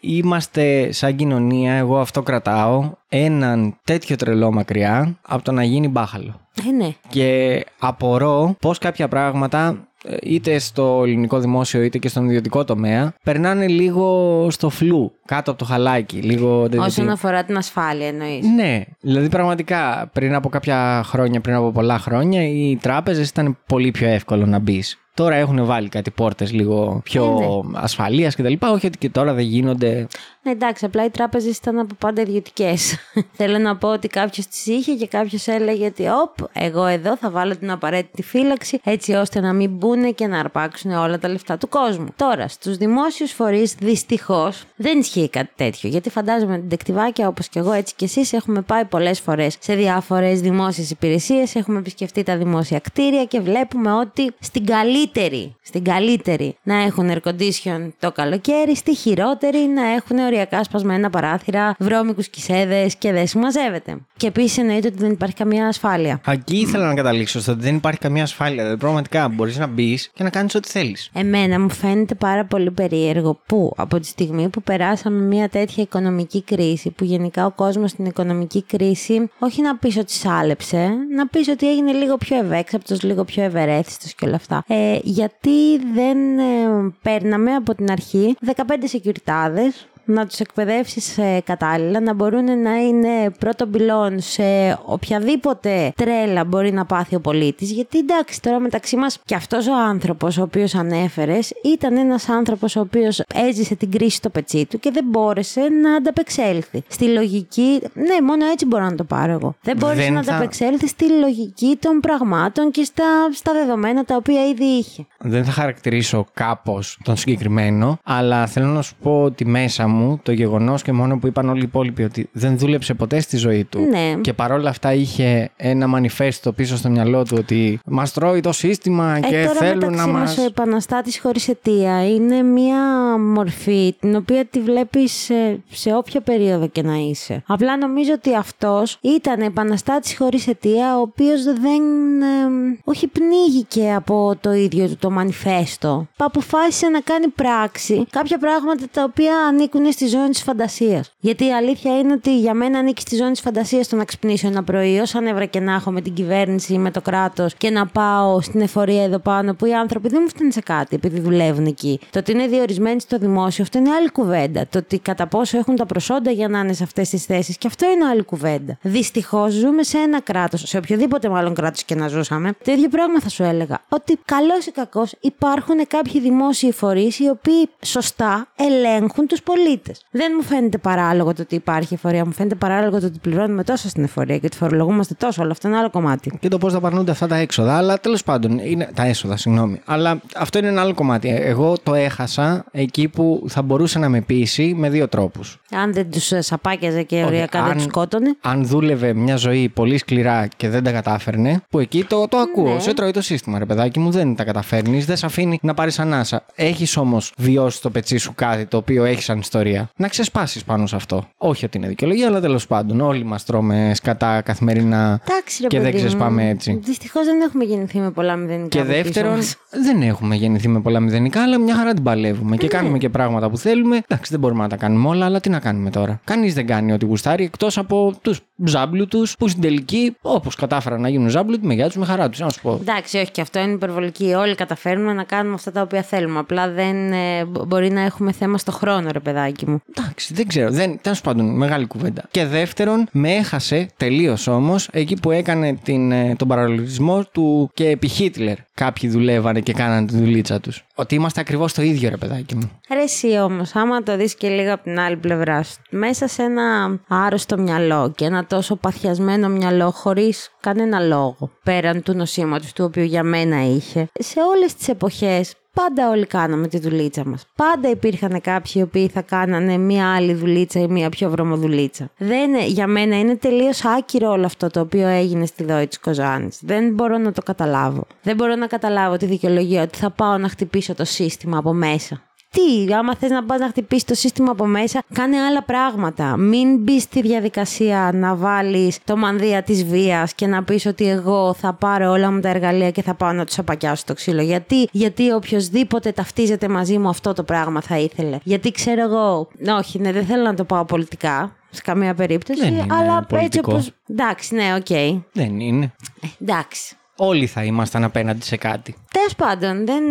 είμαστε σαν κοινωνία, εγώ αυτό κρατάω, έναν τέτοιο τρελό μακριά από το να γίνει μπάχαλο. Ε, ναι. Και απορώ πώς κάποια πράγματα ε, είτε στο ελληνικό δημόσιο είτε και στον ιδιωτικό τομέα περνάνε λίγο στο φλου, κάτω από το χαλάκι. Λίγο, Όσον αφορά την ασφάλεια εννοείς. ναι, δηλαδή πραγματικά πριν από κάποια χρόνια, πριν από πολλά χρόνια, οι τράπεζες ήταν πολύ πιο εύκολο να μπεις. Τώρα έχουν βάλει κάτι πόρτες λίγο πιο Ε, ναι. ασφαλείας κτλ. Όχι ότι και τώρα δεν γίνονται. Ναι, εντάξει, απλά οι τράπεζες ήταν από πάντα ιδιωτικές. Θέλω να πω ότι κάποιος τις είχε και κάποιος έλεγε ότι, Οπ, εγώ εδώ θα βάλω την απαραίτητη φύλαξη έτσι ώστε να μην μπουν και να αρπάξουν όλα τα λεφτά του κόσμου. Τώρα, στους δημόσιους φορείς, δυστυχώς δεν ισχύει κάτι τέτοιο. Γιατί φαντάζομαι την τεκτιβάκια, όπως και εγώ έτσι και εσείς, έχουμε πάει πολλές φορές σε διάφορες δημόσιες υπηρεσίες, έχουμε επισκεφτεί τα δημόσια κτίρια και βλέπουμε ότι στην καλή καλύτερη, στην καλύτερη να έχουν air condition το καλοκαίρι, στη χειρότερη να έχουν οριακά σπασμένα παράθυρα, βρώμικους κισέδες και δεν συμμαζεύεται. Και επίσης εννοείται ότι δεν υπάρχει καμία ασφάλεια. Εκεί ήθελα να καταλήξω στο ότι δεν υπάρχει καμία ασφάλεια. Δηλαδή, πραγματικά μπορείς να μπεις και να κάνεις ό,τι θέλεις. Εμένα μου φαίνεται πάρα πολύ περίεργο που από τη στιγμή που περάσαμε μια τέτοια οικονομική κρίση, που γενικά ο κόσμος στην οικονομική κρίση, όχι να πεις ότι σάλεψε, να πεις ότι έγινε λίγο πιο ευέξαπτος, λίγο πιο ευερέθιστος και όλα αυτά. Ε, γιατί δεν ε, παίρναμε από την αρχή 15 σεκιουριτάδες να τους εκπαιδεύσεις ε, κατάλληλα, να μπορούν να είναι πρώτο πυλόν σε οποιαδήποτε τρέλα μπορεί να πάθει ο πολίτης, γιατί εντάξει τώρα μεταξύ μας και αυτός ο άνθρωπος ο οποίος ανέφερες ήταν ένας άνθρωπος ο οποίος έζησε την κρίση στο πετσί του και δεν μπόρεσε να ανταπεξέλθει. Στη λογική, ναι μόνο έτσι μπορώ να το πάρω εγώ. Δεν μπόρεσε Δεν να θα- ανταπεξέλθει στη λογική των πραγμάτων και στα, στα δεδομένα τα οποία ήδη είχε. Δεν θα χαρακτηρίσω κάπως τον συγκεκριμένο, αλλά θέλω να σου πω ότι μέσα μου το γεγονός και μόνο που είπαν όλοι οι υπόλοιποι ότι δεν δούλεψε ποτέ στη ζωή του. Ναι. Και παρόλα αυτά είχε ένα μανιφέστο πίσω στο μυαλό του ότι μας τρώει το σύστημα και ε, τώρα θέλουν να μεταξύ μας. μας ο επαναστάτης χωρίς αιτία είναι μια μορφή την οποία τη βλέπεις σε, σε όποια περίοδο και να είσαι. Απλά νομίζω ότι αυτός ήταν επαναστάτης χωρίς αιτία ο οποίος δεν ε, όχι πνίγηκε από το ίδιο του το μανιφέστο. Αποφάσισε να κάνει πράξη κάποια πράγματα τα οποία ανήκουν στη ζώνη της φαντασίας. Γιατί η αλήθεια είναι ότι για μένα ανήκει στη ζώνη της φαντασίας το να ξυπνήσω ένα πρωί όσα νεύρα και να έχω με την κυβέρνηση ή με το κράτος και να πάω στην εφορία εδώ πάνω που οι άνθρωποι δεν μου φταίνουν σε κάτι επειδή δουλεύουν εκεί. Το ότι είναι διορισμένοι στο δημόσιο αυτό είναι άλλη κουβέντα. Το ότι κατά πόσο έχουν τα προσόντα για να είναι σε αυτές τις θέσεις και αυτό είναι άλλη κουβέντα. Δυστυχώς ζούμε σε ένα κράτος, σε οποιοδήποτε μάλλον κράτος και να ζούσαμε. Το ίδιο πράγμα θα σου έλεγα. Ότι καλό ή κακό υπάρχουν κάποιοι δημόσιοι φορείς οι οποίοι σωστά ελέγχουν τους πολίτες. Δεν μου φαίνεται παράλογο το ότι υπάρχει εφορία. Μου φαίνεται παράλογο το ότι πληρώνουμε τόσο στην εφορία και ότι φορολογούμαστε τόσο. Αλλά αυτό είναι άλλο κομμάτι. Και το πώς θα παρνούνται αυτά τα έξοδα. Αλλά τέλος πάντων. Είναι... Τα έσοδα, συγγνώμη. Αλλά αυτό είναι ένα άλλο κομμάτι. Εγώ το έχασα εκεί που θα μπορούσε να με πείσει με δύο τρόπους. Αν δεν τους σαπάκιαζε και οριακά δεν αν- τους σκότωνε. Αν δούλευε μια ζωή πολύ σκληρά και δεν τα κατάφερνε, που εκεί το, το ακούω. Ναι. Σε τρώει το σύστημα, ρε παιδάκι μου, δεν τα καταφέρνεις, δεν σε αφήνει να πάρεις ανάσα. Έχεις όμως βιώσει στο πετσί σου κάτι το οποίο έχεις σαν ιστορία. Να ξεσπάσεις πάνω σε αυτό. Όχι ότι είναι δικαιολογία, αλλά τέλος πάντων. Όλοι μας τρώμε σκατά καθημερινά Εντάξει, ρε και δεν παιδί μου. ξεσπάμε έτσι. Δυστυχώς δεν έχουμε γεννηθεί με πολλά μηδενικά. Και από πίσω δεύτερον, μας. δεν έχουμε γεννηθεί με πολλά μηδενικά, αλλά μια χαρά την παλεύουμε. Και κάνουμε και πράγματα που θέλουμε. Εντάξει, δεν μπορούμε να τα κάνουμε όλα, αλλά τι να κάνουμε τώρα. Κανείς δεν κάνει ό,τι γουστάρει εκτός από τους ζάμπλου τους, που στην τελική, όπως κατάφεραν να γίνουν ζάμπλου, με γεια τους, με χαρά τους. Να σου πω. Εντάξει, όχι και αυτό είναι υπερβολική. Όλοι καταφέρνουμε να κάνουμε αυτά τα οποία θέλουμε. Απλά δεν ε, μπο- μπορεί να έχουμε θέμα στο χρόνο, ρε παιδάκι μου. Εντάξει, δεν ξέρω. Δεν, τέλος πάντων, μεγάλη κουβέντα. Και δεύτερον, με έχασε τελείως όμως εκεί που έκανε την, ε, τον παραλογισμό του και επί Χίτλερ. Κάποιοι δουλεύανε και κάνανε τη δουλίτσα τους. Ότι είμαστε ακριβώς το ίδιο, ρε παιδάκι μου. Ρε εσύ όμως, άμα το δεις και λίγο από την άλλη πλευρά σου, μέσα σε ένα άρρωστο μυαλό και ένα τόσο παθιασμένο μυαλό χωρίς κανένα λόγο, πέραν του νοσήματος του οποίου για μένα είχε, σε όλες τις εποχές Πάντα όλοι κάναμε τη δουλίτσα μας. Πάντα υπήρχαν κάποιοι οι οποίοι θα κάνανε μία άλλη δουλίτσα ή μία πιο βρωμοδουλίτσα. Δεν, για μένα είναι τελείως άκυρο όλο αυτό το οποίο έγινε στη δόη της Κοζάνης. Δεν μπορώ να το καταλάβω. Δεν μπορώ να καταλάβω τη δικαιολογία ότι θα πάω να χτυπήσω το σύστημα από μέσα. Τι, άμα θες να πας να χτυπήσεις το σύστημα από μέσα, κάνε άλλα πράγματα. Μην μπει στη διαδικασία να βάλεις το μανδύα της βίας και να πεις ότι εγώ θα πάρω όλα μου τα εργαλεία και θα πάω να τους σαπακιάσω στο ξύλο. Γιατί, γιατί οποιοδήποτε ταυτίζεται μαζί μου αυτό το πράγμα θα ήθελε. Γιατί ξέρω εγώ, όχι, ναι, δεν θέλω να το πάω πολιτικά. Σε καμία περίπτωση. Δεν είναι αλλά έτσι πολιτικό. όπως. Εντάξει, ναι, οκ. Δεν είναι. Εντάξει. Όλοι θα ήμασταν απέναντι σε κάτι. Τέλος πάντων, δεν,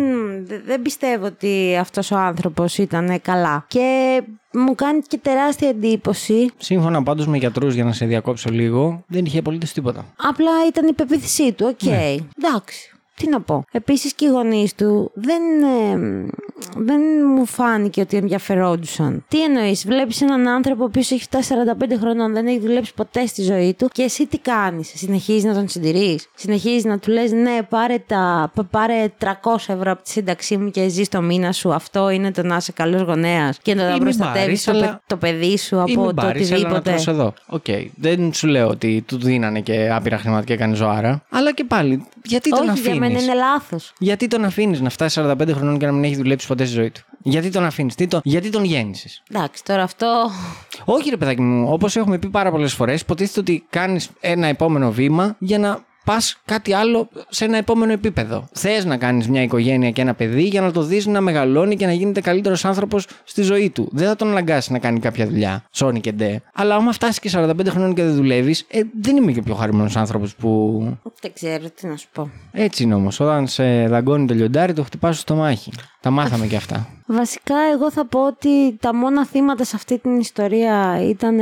δε- δεν πιστεύω ότι αυτός ο άνθρωπος ήταν καλά. Και μου κάνει και τεράστια εντύπωση. Σύμφωνα πάντως με γιατρούς, για να σε διακόψω λίγο, δεν είχε απολύτως τίποτα. Απλά ήταν η πεποίθησή του. Οκ. Ναι. Εντάξει. Τι να πω. Επίσης και οι γονείς του δεν, ε, δεν μου φάνηκε ότι ενδιαφερόντουσαν. Τι εννοείς, βλέπεις έναν άνθρωπο ο οποίος έχει φτάσει 45 χρονών, δεν έχει δουλέψει ποτέ στη ζωή του και εσύ τι κάνεις, συνεχίζεις να τον συντηρείς, συνεχίζεις να του λες ναι, πάρε, τα, π- πάρε 300 ευρώ από τη σύνταξή μου και ζει το μήνα σου. Αυτό είναι το να είσαι καλός γονέας και να Ή μην προστατεύεις πάρεις, το, αλλά- παι- το παιδί σου Ή από μην το πάρεις, έλα να οτιδήποτε. τρως εδώ. Οκ. Δεν σου λέω ότι του δίνανε και άπειρα χρήματα και έκανε ζωάρα. Αλλά και πάλι, γιατί τον Όχι, για μένα αφήνεις; είναι λάθος. Γιατί τον αφήνεις να φτάσει 45 χρονών και να μην έχει δουλέψει ποτέ στη ζωή του; Γιατί τον αφήνεις, γιατί τον γέννησες; Εντάξει, τώρα αυτό. Όχι, ρε παιδάκι μου, όπως έχουμε πει πάρα πολλές φορές, υποτίθεται ότι κάνεις ένα επόμενο βήμα για να πας κάτι άλλο σε ένα επόμενο επίπεδο. Θες να κάνεις μια οικογένεια και ένα παιδί για να το δεις να μεγαλώνει και να γίνεται καλύτερος άνθρωπος στη ζωή του. Δεν θα τον αναγκάσεις να κάνει κάποια δουλειά. Σόνι και ντε. Αλλά άμα φτάσεις και 45 χρονών και δεν δουλεύεις, ε, δεν είμαι και πιο χαρούμενος άνθρωπος που. Δεν ξέρω τι να σου πω. Έτσι είναι όμως. Όταν σε δαγκώνει το λιοντάρι, το χτυπάς στο μάχη. Τα μάθαμε και αυτά. Βασικά εγώ θα πω ότι τα μόνα θύματα σε αυτή την ιστορία ήταν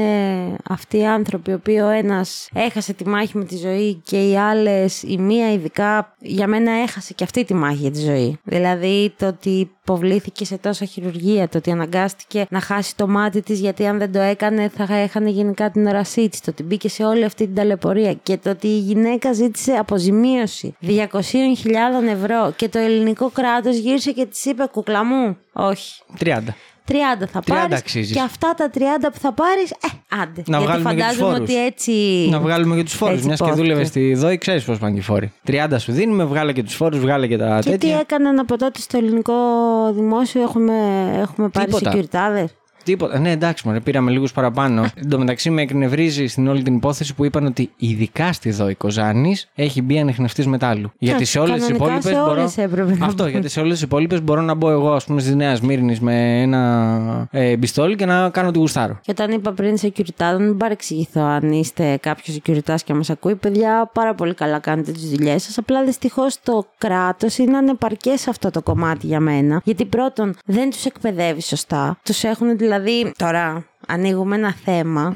αυτοί οι άνθρωποι, οι οποίοι ο ένας έχασε τη μάχη με τη ζωή και οι άλλες, η μία ειδικά, για μένα έχασε και αυτή τη μάχη για τη ζωή. Δηλαδή το ότι υποβλήθηκε σε τόσα χειρουργία, το ότι αναγκάστηκε να χάσει το μάτι της γιατί αν δεν το έκανε θα έχανε γενικά την όρασή της, το ότι μπήκε σε όλη αυτή την ταλαιπωρία και το ότι η γυναίκα ζήτησε αποζημίωση 200.000 ευρώ και το ελληνικό κράτος γύρισε και της είπε κουκλά μου, όχι. 30. 30 θα 30 πάρεις αξίζεις. και αυτά τα 30 που θα πάρεις, ε, άντε. Να Γιατί βγάλουμε και τους φαντάζομαι φόρους. ότι έτσι... Να βγάλουμε και τους φόρους. έτσι Μιας και υπόθηκε. δούλευες στη ΔΟΗ, ξέρεις πώς πάνε και οι φόροι. 30 σου δίνουμε, βγάλε και τους φόρους, βγάλε και τα Και τι τέτοια. έκαναν από τότε στο ελληνικό δημόσιο, έχουμε, έχουμε πάρει Τίποτα. Σεκιουριτάδες. Τίποτα. Ναι, εντάξει, μωρέ, πήραμε λίγους παραπάνω. Εν τω μεταξύ, με εκνευρίζει στην όλη την υπόθεση που είπαν ότι ειδικά στη ΔΟΗ Κοζάνη έχει μπει ανιχνευτής μετάλλου. Γιατί σε όλες τις κανονικά υπόλοιπες σε μπορώ. όλες έπρεπε να Αυτό, μπουν. γιατί σε όλες τις υπόλοιπες μπορώ να μπω εγώ, ας πούμε, στη Νέα Σμύρνης με ένα ε, μπιστόλι και να κάνω τη γουστάρω. Και όταν είπα πριν security, μην παρεξηγηθώ αν είστε κάποιος security και μας ακούει. Παιδιά, πάρα πολύ καλά κάνετε τις δουλειές σας. Απλά δυστυχώς το κράτος είναι ανεπαρκές σε αυτό το κομμάτι για μένα. Γιατί πρώτον, δεν τους εκπαιδεύεις σωστά. Τους έχουν δηλαδή. Τώρα, ανοίγουμε ένα θέμα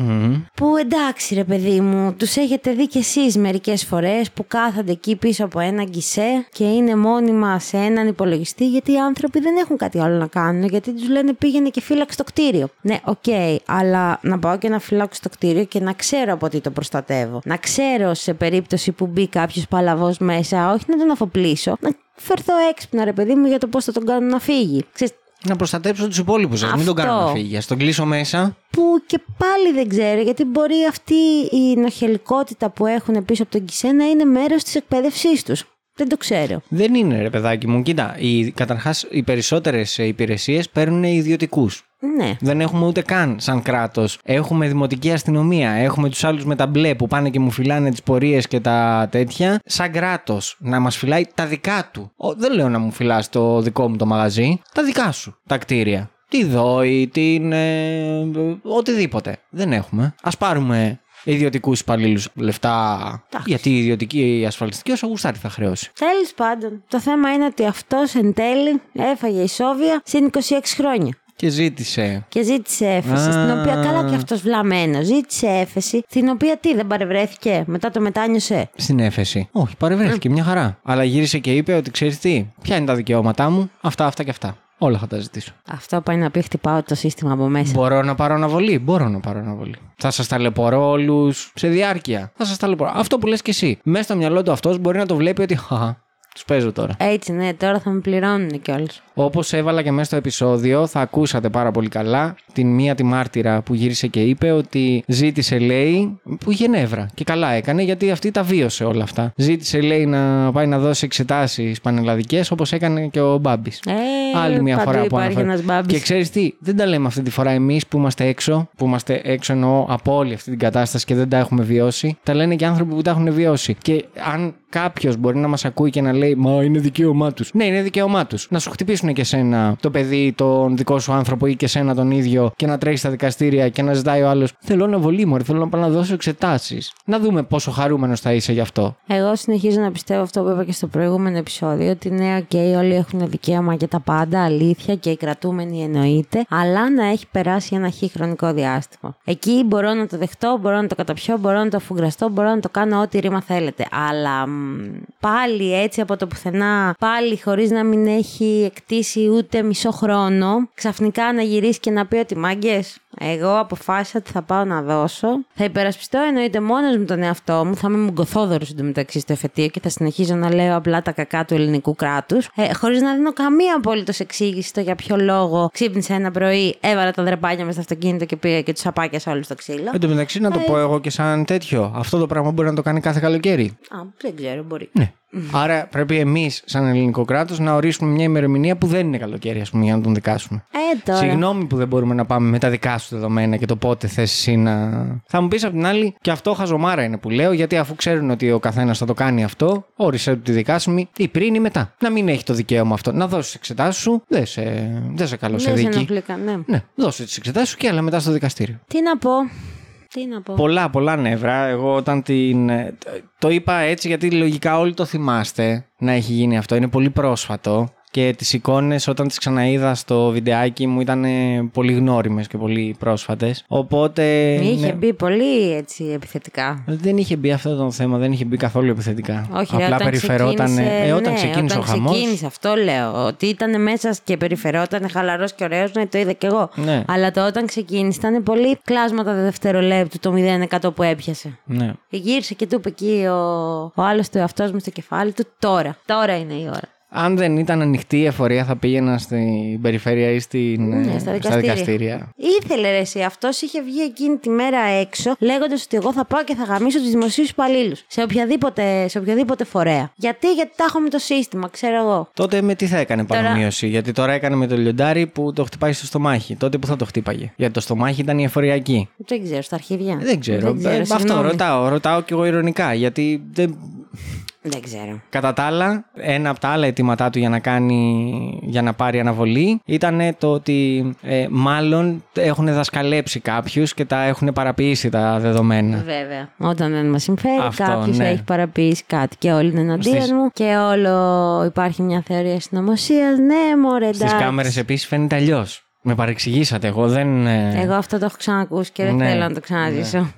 που εντάξει ρε παιδί μου, τους έχετε δει κι εσείς μερικές φορές που κάθονται εκεί πίσω από ένα γκισέ και είναι μόνιμα σε έναν υπολογιστή γιατί οι άνθρωποι δεν έχουν κάτι άλλο να κάνουν γιατί τους λένε πήγαινε και φύλαξε το κτίριο. Ναι, οκ, αλλά να πάω και να φυλάξω το κτίριο και να ξέρω από τι το προστατεύω. Να ξέρω σε περίπτωση που μπει κάποιος παλαβός μέσα, όχι να τον αφοπλίσω, να φερθώ έξυπνα ρε παιδί μου για το πώς θα τον κάνω να φύγει. Ξέρεις, Να προστατέψω τους υπόλοιπους σας. Μην τον κάνω Αυτό. να φύγει. Α τον κλείσω μέσα. που και πάλι δεν ξέρω, γιατί μπορεί αυτή η νοχελικότητα που έχουν πίσω από τον Κισέ να είναι μέρος της εκπαίδευσής τους. Δεν το ξέρω. Δεν είναι, ρε παιδάκι μου. Κοίτα, οι, καταρχάς οι περισσότερες υπηρεσίες παίρνουν ιδιωτικούς. Ναι. Δεν έχουμε ούτε καν σαν κράτος. Έχουμε δημοτική αστυνομία. Έχουμε τους άλλους με τα μπλε που πάνε και μου φυλάνε τις πορείες και τα τέτοια. Σαν κράτος να μας φυλάει τα δικά του. Ο, δεν λέω να μου φυλάς το δικό μου το μαγαζί. Τα δικά σου. Τα κτίρια. Τη δόη, την. ε, οτιδήποτε. Δεν έχουμε. Α πάρουμε ιδιωτικούς υπαλλήλους λεφτά. Γιατί η ιδιωτική ασφαλιστική όσο γουστάρει θα χρεώσει. Τέλος πάντων, το θέμα είναι ότι αυτός εν τέλει έφαγε ισόβια συν 26 χρόνια. Και ζήτησε. Και ζήτησε έφεση, Α. στην οποία καλά και αυτός βλαμμένος, ζήτησε έφεση, την οποία τι δεν παρευρέθηκε, μετά το μετάνιωσε; Στην έφεση. Όχι, παρευρέθηκε μια χαρά. Αλλά γύρισε και είπε ότι ξέρεις τι, ποια είναι τα δικαιώματά μου, αυτά, αυτά και αυτά. Όλα θα τα ζητήσω. Αυτό πάει να πει χτυπάω το σύστημα από μέσα. Μπορώ να πάρω αναβολή. Μπορώ να πάρω αναβολή. Θα σας ταλαιπωρώ όλους σε διάρκεια. Θα σας ταλαιπωρώ. Αυτό που λες και εσύ. Μέσα στο μυαλό του αυτός μπορεί να το βλέπει ότι. Χαχα, τους παίζω τώρα. Έτσι, ναι, τώρα θα με πληρώνουν κιόλας. Όπως έβαλα και μέσα στο επεισόδιο, θα ακούσατε πάρα πολύ καλά την μία τη μάρτυρα που γύρισε και είπε ότι ζήτησε, λέει, που είχε νεύρα. Και καλά έκανε γιατί αυτή τα βίωσε όλα αυτά. Ζήτησε, λέει, να πάει να δώσει εξετάσεις πανελλαδικές όπως έκανε και ο Μπάμπης. Ε, Άλλη μια παντού φορά που υπάρχει αναφέρω. ένας Μπάμπης. Και ξέρεις τι, δεν τα λέμε αυτή τη φορά εμείς που είμαστε έξω, που είμαστε έξω εννοώ από όλη αυτή την κατάσταση και δεν τα έχουμε βιώσει. Τα λένε και άνθρωποι που τα έχουν βιώσει. Και αν κάποιος μπορεί να μας ακούει και να λέει Μα είναι δικαίωμά τους. Ναι, είναι δικαίωμά τους. Να σου χτυπήσουν και σένα το παιδί, τον δικό σου άνθρωπο ή και σένα τον ίδιο και να τρέχεις στα δικαστήρια και να ζητάει ο άλλος Θέλω αναβολή μου, ρε, θέλω να πάω να δώσω εξετάσεις. Να δούμε πόσο χαρούμενος θα είσαι γι' αυτό. Εγώ συνεχίζω να πιστεύω αυτό που είπα και στο προηγούμενο επεισόδιο, ότι ναι, οκ, όλοι έχουν δικαίωμα για τα πάντα, αλήθεια και οι κρατούμενοι εννοείται, αλλά να έχει περάσει ένα χι χρονικό διάστημα. Εκεί μπορώ να το δεχτώ, μπορώ να το καταπιώ, μπορώ να το αφουγκραστώ, μπορώ να το κάνω ό,τι ρήμα θέλετε. Αλλά μ, πάλι έτσι από το πουθενά, πάλι χωρίς να μην έχει στήσει ούτε μισό χρόνο, ξαφνικά να γυρίσει και να πει ότι μάγκες, εγώ αποφάσισα ότι θα πάω να δώσω. Θα υπερασπιστώ εννοείται μόνος μου τον εαυτό μου. Θα είμαι μουγκοθόδωρος εντωμεταξύ στο εφετείο και θα συνεχίζω να λέω απλά τα κακά του ελληνικού κράτους. Ε, Χωρίς να δίνω καμία απολύτως εξήγηση στο για ποιο λόγο ξύπνησα ένα πρωί, έβαλα τα δρεπάνια μες στο αυτοκίνητο και πήγα και τους απάκια όλους στο ξύλο. Εν τω μεταξύ, να το Ε, πω εγώ και σαν τέτοιο. Αυτό το πράγμα μπορεί να το κάνει κάθε καλοκαίρι. Α, δεν ξέρω, μπορεί. Ναι. Άρα πρέπει εμείς, σαν ελληνικό κράτος, να ορίσουμε μια ημερομηνία που δεν είναι καλοκαίρι, ας πούμε, για να τον δικάσουμε. Ε, τώρα. Συγγνώμη που δεν μπορούμε να πάμε με τα δικά σου δεδομένα και το πότε θες εσύ να. Θα μου πεις απ' την άλλη, και αυτό χαζομάρα είναι που λέω, γιατί αφού ξέρουν ότι ο καθένας θα το κάνει αυτό, όρισε τη δικάσιμη ή πριν ή μετά. Να μην έχει το δικαίωμα αυτό. Να δώσεις τις εξετάσεις σου, δεν σε, δεν σε καλώς σε Δεν σε δίκη. ενοχλεί κα- ναι. Ναι, δώσε τις εξετάσεις σου και άλλα μετά στο δικαστήριο. Τι να πω. Τι να πω. Πολλά, πολλά νεύρα. Εγώ όταν την. ε, Το είπα έτσι γιατί λογικά όλοι το θυμάστε να έχει γίνει αυτό. Είναι πολύ πρόσφατο. Και τις εικόνες όταν τις ξαναείδα στο βιντεάκι μου ήταν ε, πολύ γνώριμες και πολύ πρόσφατες. Οπότε... Είχε ναι, μπει πολύ έτσι επιθετικά. Δεν είχε μπει αυτό το θέμα, δεν είχε μπει καθόλου επιθετικά. Όχι, ρε, Απλά όταν περιφερόταν. ξεκίνησε, Ε, όταν ναι, ξεκίνησε όταν ο χαμός. ξεκίνησε, αυτό λέω. Ότι ήταν μέσα και περιφερόταν χαλαρός και ωραίος, ναι, το είδα κι εγώ. Ναι. Αλλά το όταν ξεκίνησε ήταν πολύ κλάσματα δευτερολέπτου το 0% που έπιασε. Ναι. Γύρισε και του είπε εκεί ο, ο άλλος του εαυτό μου στο κεφάλι του τώρα. Τώρα είναι η ώρα. Αν δεν ήταν ανοιχτή η εφορία θα πήγαινα στην περιφέρεια ή στην, Ναι, ε, στα δικαστήρια. Ήθελε ρε εσύ, αυτός είχε βγει εκείνη τη μέρα έξω, λέγοντας ότι εγώ θα πάω και θα γαμίσω τους δημοσίους υπαλλήλους. Σε, οποιαδήποτε, σε οποιοδήποτε φορέα. Γιατί, γιατί τα έχω με το σύστημα, ξέρω εγώ. Τότε με τι θα έκανε Τώρα- παρομοίωση; Γιατί τώρα έκανε με το λιοντάρι που το χτυπάει στο στομάχι. Τότε που θα το χτύπαγε; Γιατί το στομάχι ήταν η εφοριακή. Δεν ξέρω, στα αρχίδια. Δεν ξέρω. Ε, αυτό συγγνώμη. ρωτάω. Ρωτάω κι εγώ ηρωνικά. Γιατί δεν... Δεν ξέρω. Κατά τα άλλα, ένα από τα άλλα αιτήματά του για να, κάνει, για να πάρει αναβολή ήταν το ότι ε, μάλλον έχουν δασκαλέψει κάποιους και τα έχουν παραποιήσει τα δεδομένα. Βέβαια. Όταν δεν μας συμφέρει, Αυτό, κάποιος ναι. έχει παραποιήσει κάτι και όλοι είναι εναντίον Στις- μου και όλο υπάρχει μια θεωρία συνωμοσίας. Ναι, μωρέ, Στις εντάξει. κάμερες επίσης φαίνεται αλλιώς. Με παρεξηγήσατε. Εγώ δεν. ε, Εγώ αυτό το έχω ξανακούσει και δεν Ναι, θέλω να το ξαναζήσω. Τα-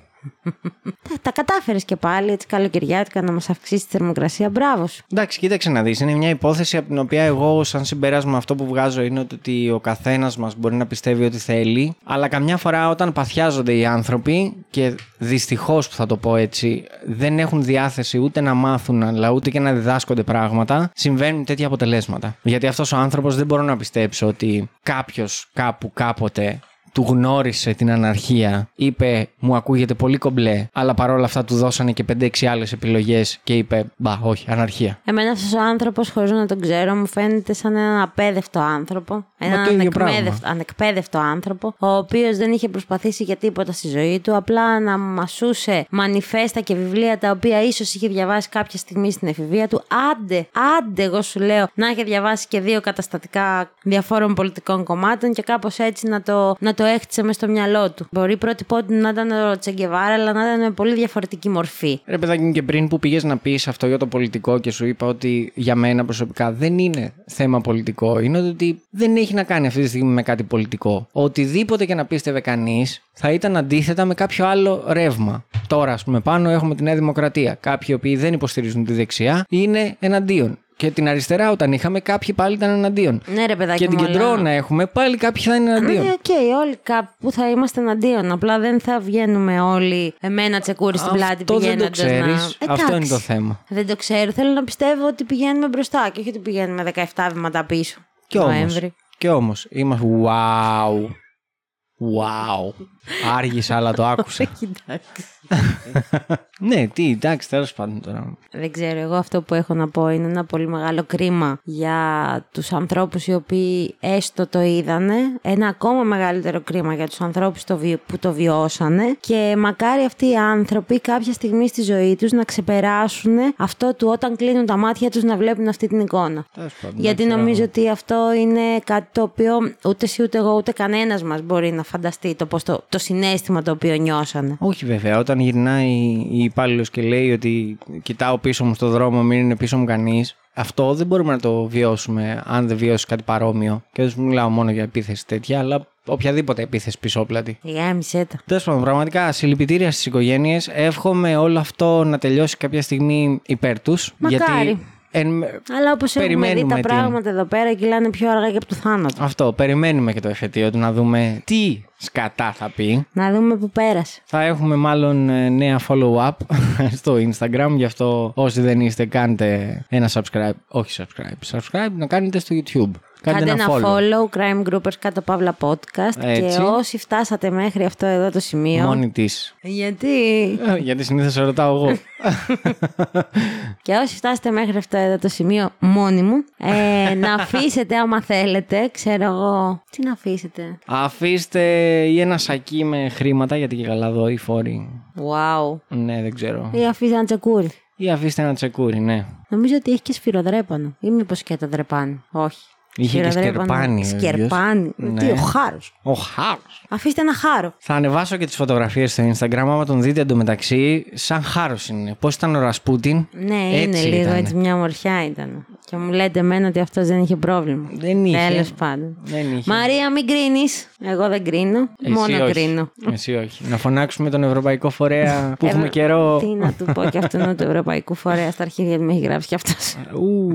Τα κατάφερες και πάλι έτσι καλοκαιριάτικα να μας αυξήσεις τη θερμοκρασία. Μπράβο σου. Εντάξει, κοίταξε να δεις. Είναι μια υπόθεση από την οποία εγώ, σαν συμπέρασμα, αυτό που βγάζω είναι ότι ο καθένας μας μπορεί να πιστεύει ότι θέλει. Αλλά καμιά φορά όταν παθιάζονται οι άνθρωποι και δυστυχώς που θα το πω έτσι, δεν έχουν διάθεση ούτε να μάθουν, αλλά ούτε και να διδάσκονται πράγματα, συμβαίνουν τέτοια αποτελέσματα. Γιατί αυτός ο άνθρωπος δεν μπορώ να πιστέψω ότι κάποιος κάπου κάποτε του γνώρισε την αναρχία, είπε μου ακούγεται πολύ κομπλέ, αλλά παρόλα αυτά του δώσανε και 5-6 άλλες επιλογές και είπε μπα όχι, αναρχία. Εμένα αυτός ο άνθρωπος, χωρίς να τον ξέρω, μου φαίνεται σαν έναν απέδευτο άνθρωπο. Έναν το ίδιο ανεκπαίδευτο, πράγμα. ανεκπαίδευτο άνθρωπο, ο οποίος δεν είχε προσπαθήσει για τίποτα στη ζωή του, απλά να μασούσε μανιφέστα και βιβλία τα οποία ίσως είχε διαβάσει κάποια στιγμή στην εφηβεία του. Άντε, άντε, εγώ σου λέω, να είχε διαβάσει και δύο καταστατικά διαφόρων πολιτικών κομμάτων και κάπως έτσι να το, να το έχτισε μες στο μυαλό του. Μπορεί πρότυπό του να ήταν ο Τσεγκεβάρα, αλλά να ήταν με πολύ διαφορετική μορφή. Ρε παιδάκι μου και πριν που πήγες να πεις αυτό για το πολιτικό και σου είπα ότι για μένα προσωπικά δεν είναι θέμα πολιτικό. Είναι ότι δεν έχει να κάνει αυτή τη στιγμή με κάτι πολιτικό. Οτιδήποτε και να πίστευε κανείς θα ήταν αντίθετα με κάποιο άλλο ρεύμα. Τώρα, ας πούμε, πάνω έχουμε τη Νέα Δημοκρατία. Κάποιοι οι οποίοι δεν υποστηρίζουν τη δεξιά είναι εναντίον. Και την αριστερά, όταν είχαμε, κάποιοι πάλι ήταν εναντίον. Ναι, ρε παιδάκι Και την μου, αλλά- κεντρώνα έχουμε, πάλι κάποιοι θα είναι εναντίον. Ναι, οκ, όλοι κάπου θα είμαστε εναντίον. Απλά δεν θα βγαίνουμε όλοι με ένα τσεκούρι στην πλάτη Αυτό δεν το πηγαίνοντας να. ξέρεις. Αυτό Εντάξει. είναι το θέμα. Δεν το ξέρω. Θέλω να πιστεύω ότι πηγαίνουμε μπροστά και όχι ότι πηγαίνουμε 17 βήματα πίσω. Κι όμως, Νοέμβρη. κι όμως, είμαστε wow. Wow. Άργησα, αλλά το άκουσα. Κοιτάξτε. ναι, τι, εντάξει, τέλος πάντων τώρα. Δεν ξέρω, εγώ αυτό που έχω να πω είναι ένα πολύ μεγάλο κρίμα για τους ανθρώπους οι οποίοι έστω το είδανε, ένα ακόμα μεγαλύτερο κρίμα για τους ανθρώπους το βι- που το βιώσανε και μακάρι αυτοί οι άνθρωποι κάποια στιγμή στη ζωή τους να ξεπεράσουν αυτό του όταν κλείνουν τα μάτια τους να βλέπουν αυτή την εικόνα. Τέλος πάντων, Γιατί εντάξει, νομίζω τώρα. ότι αυτό είναι κάτι το οποίο ούτε εσύ ούτε εγώ ούτε κανένας μας μπορεί να φανταστεί το, πώς το, το συνέστημα το οποίο νιώσανε. Όχι βέβαια, όταν γυρνάει η υπάλληλος και λέει ότι κοιτάω πίσω μου στο δρόμο, μην είναι πίσω μου κανείς. Αυτό δεν μπορούμε να το βιώσουμε αν δεν βιώσει κάτι παρόμοιο. Και δεν σου μιλάω μόνο για επίθεση τέτοια, αλλά οποιαδήποτε επίθεση πισόπλατη. Γάμισε τα. Τέλος πάντων, πραγματικά συλληπιτήρια στις οικογένειες. Εύχομαι όλο αυτό να τελειώσει κάποια στιγμή υπέρ τους. Μακάρι. Γιατί Εν... Αλλά όπως έχουμε δει Περιμένουμε τα την- πράγματα εδώ πέρα κυλάνε πιο αργά και από το θάνατο. Αυτό, περιμένουμε και το εφετείο του να δούμε τι σκατά θα πει. Να δούμε που πέρασε. Θα έχουμε μάλλον ε, νέα follow-up στο Instagram, γι' αυτό όσοι δεν είστε κάντε ένα subscribe, όχι subscribe, subscribe να κάνετε στο YouTube. Κάντε, Κάντε ένα follow, Crime Groupers κάτω παύλα podcast. Έτσι. Και όσοι φτάσατε μέχρι αυτό εδώ το σημείο. Μόνη της. Γιατί; Γιατί συνήθως σε ρωτάω εγώ. και όσοι φτάσατε μέχρι αυτό εδώ το σημείο μόνοι μου, ε, να αφήσετε άμα θέλετε, ξέρω εγώ. Τι να αφήσετε; Αφήστε ή ένα σακί με χρήματα, γιατί και καλά εδώ οι φόροι. Wow. Ναι, δεν ξέρω. Ή αφήστε ένα τσεκούρι. Ή αφήστε ένα τσεκούρι, ναι. Νομίζω ότι έχεις και σφυροδρέπανο. Ή μήπως και το δρεπάνι. Όχι. Είχε και Σφυροδρέπανο. σκερπάνι. ο ίδιος. Σκερπάνι. Ναι. Τι, ο χάρος. Ο χάρος. Αφήστε ένα χάρο. Θα ανεβάσω και τις φωτογραφίες στο Instagram. Άμα τον δείτε εντωμεταξύ, σαν χάρος είναι. Πώς ήταν ο Ρασπούτιν; Ναι, είναι λίγο ήτανε. έτσι μια μορφιά ήταν. Και μου λέτε εμένα ότι αυτός δεν είχε πρόβλημα. Δεν είχε. Τέλος πάντων. Δεν είχε. Μαρία, μην κρίνεις. Εγώ δεν κρίνω. Εσύ μόνο όχι. κρίνω. Εσύ όχι. Να φωνάξουμε τον Ευρωπαϊκό Φορέα που έχουμε καιρό. Τι να του πω και αυτόν του Ευρωπαϊκού Φορέα στα αρχίδια του με έχει γράψει κι αυτός. Ου.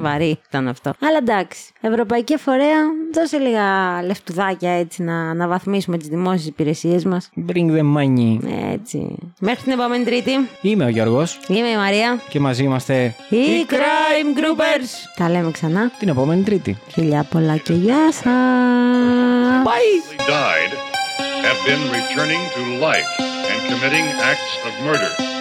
Βαρύ ήταν αυτό. Αλλά εντάξει. Ευρωπαϊκή Φορέα, δώσε λίγα λεφτουδάκια έτσι να αναβαθμίσουμε τις δημόσιες υπηρεσίες μας. Bring the money. Έτσι. Μέχρι την επόμενη Τρίτη. Είμαι ο Γιώργος Είμαι η Μαρία. και μαζί είμαστε Οι Crime Groupers. Τα λέμε ξανά. την επόμενη Τρίτη. Φιλιά πολλά και γεια σα. Bye! died have been returning to life and committing acts of murder. Murder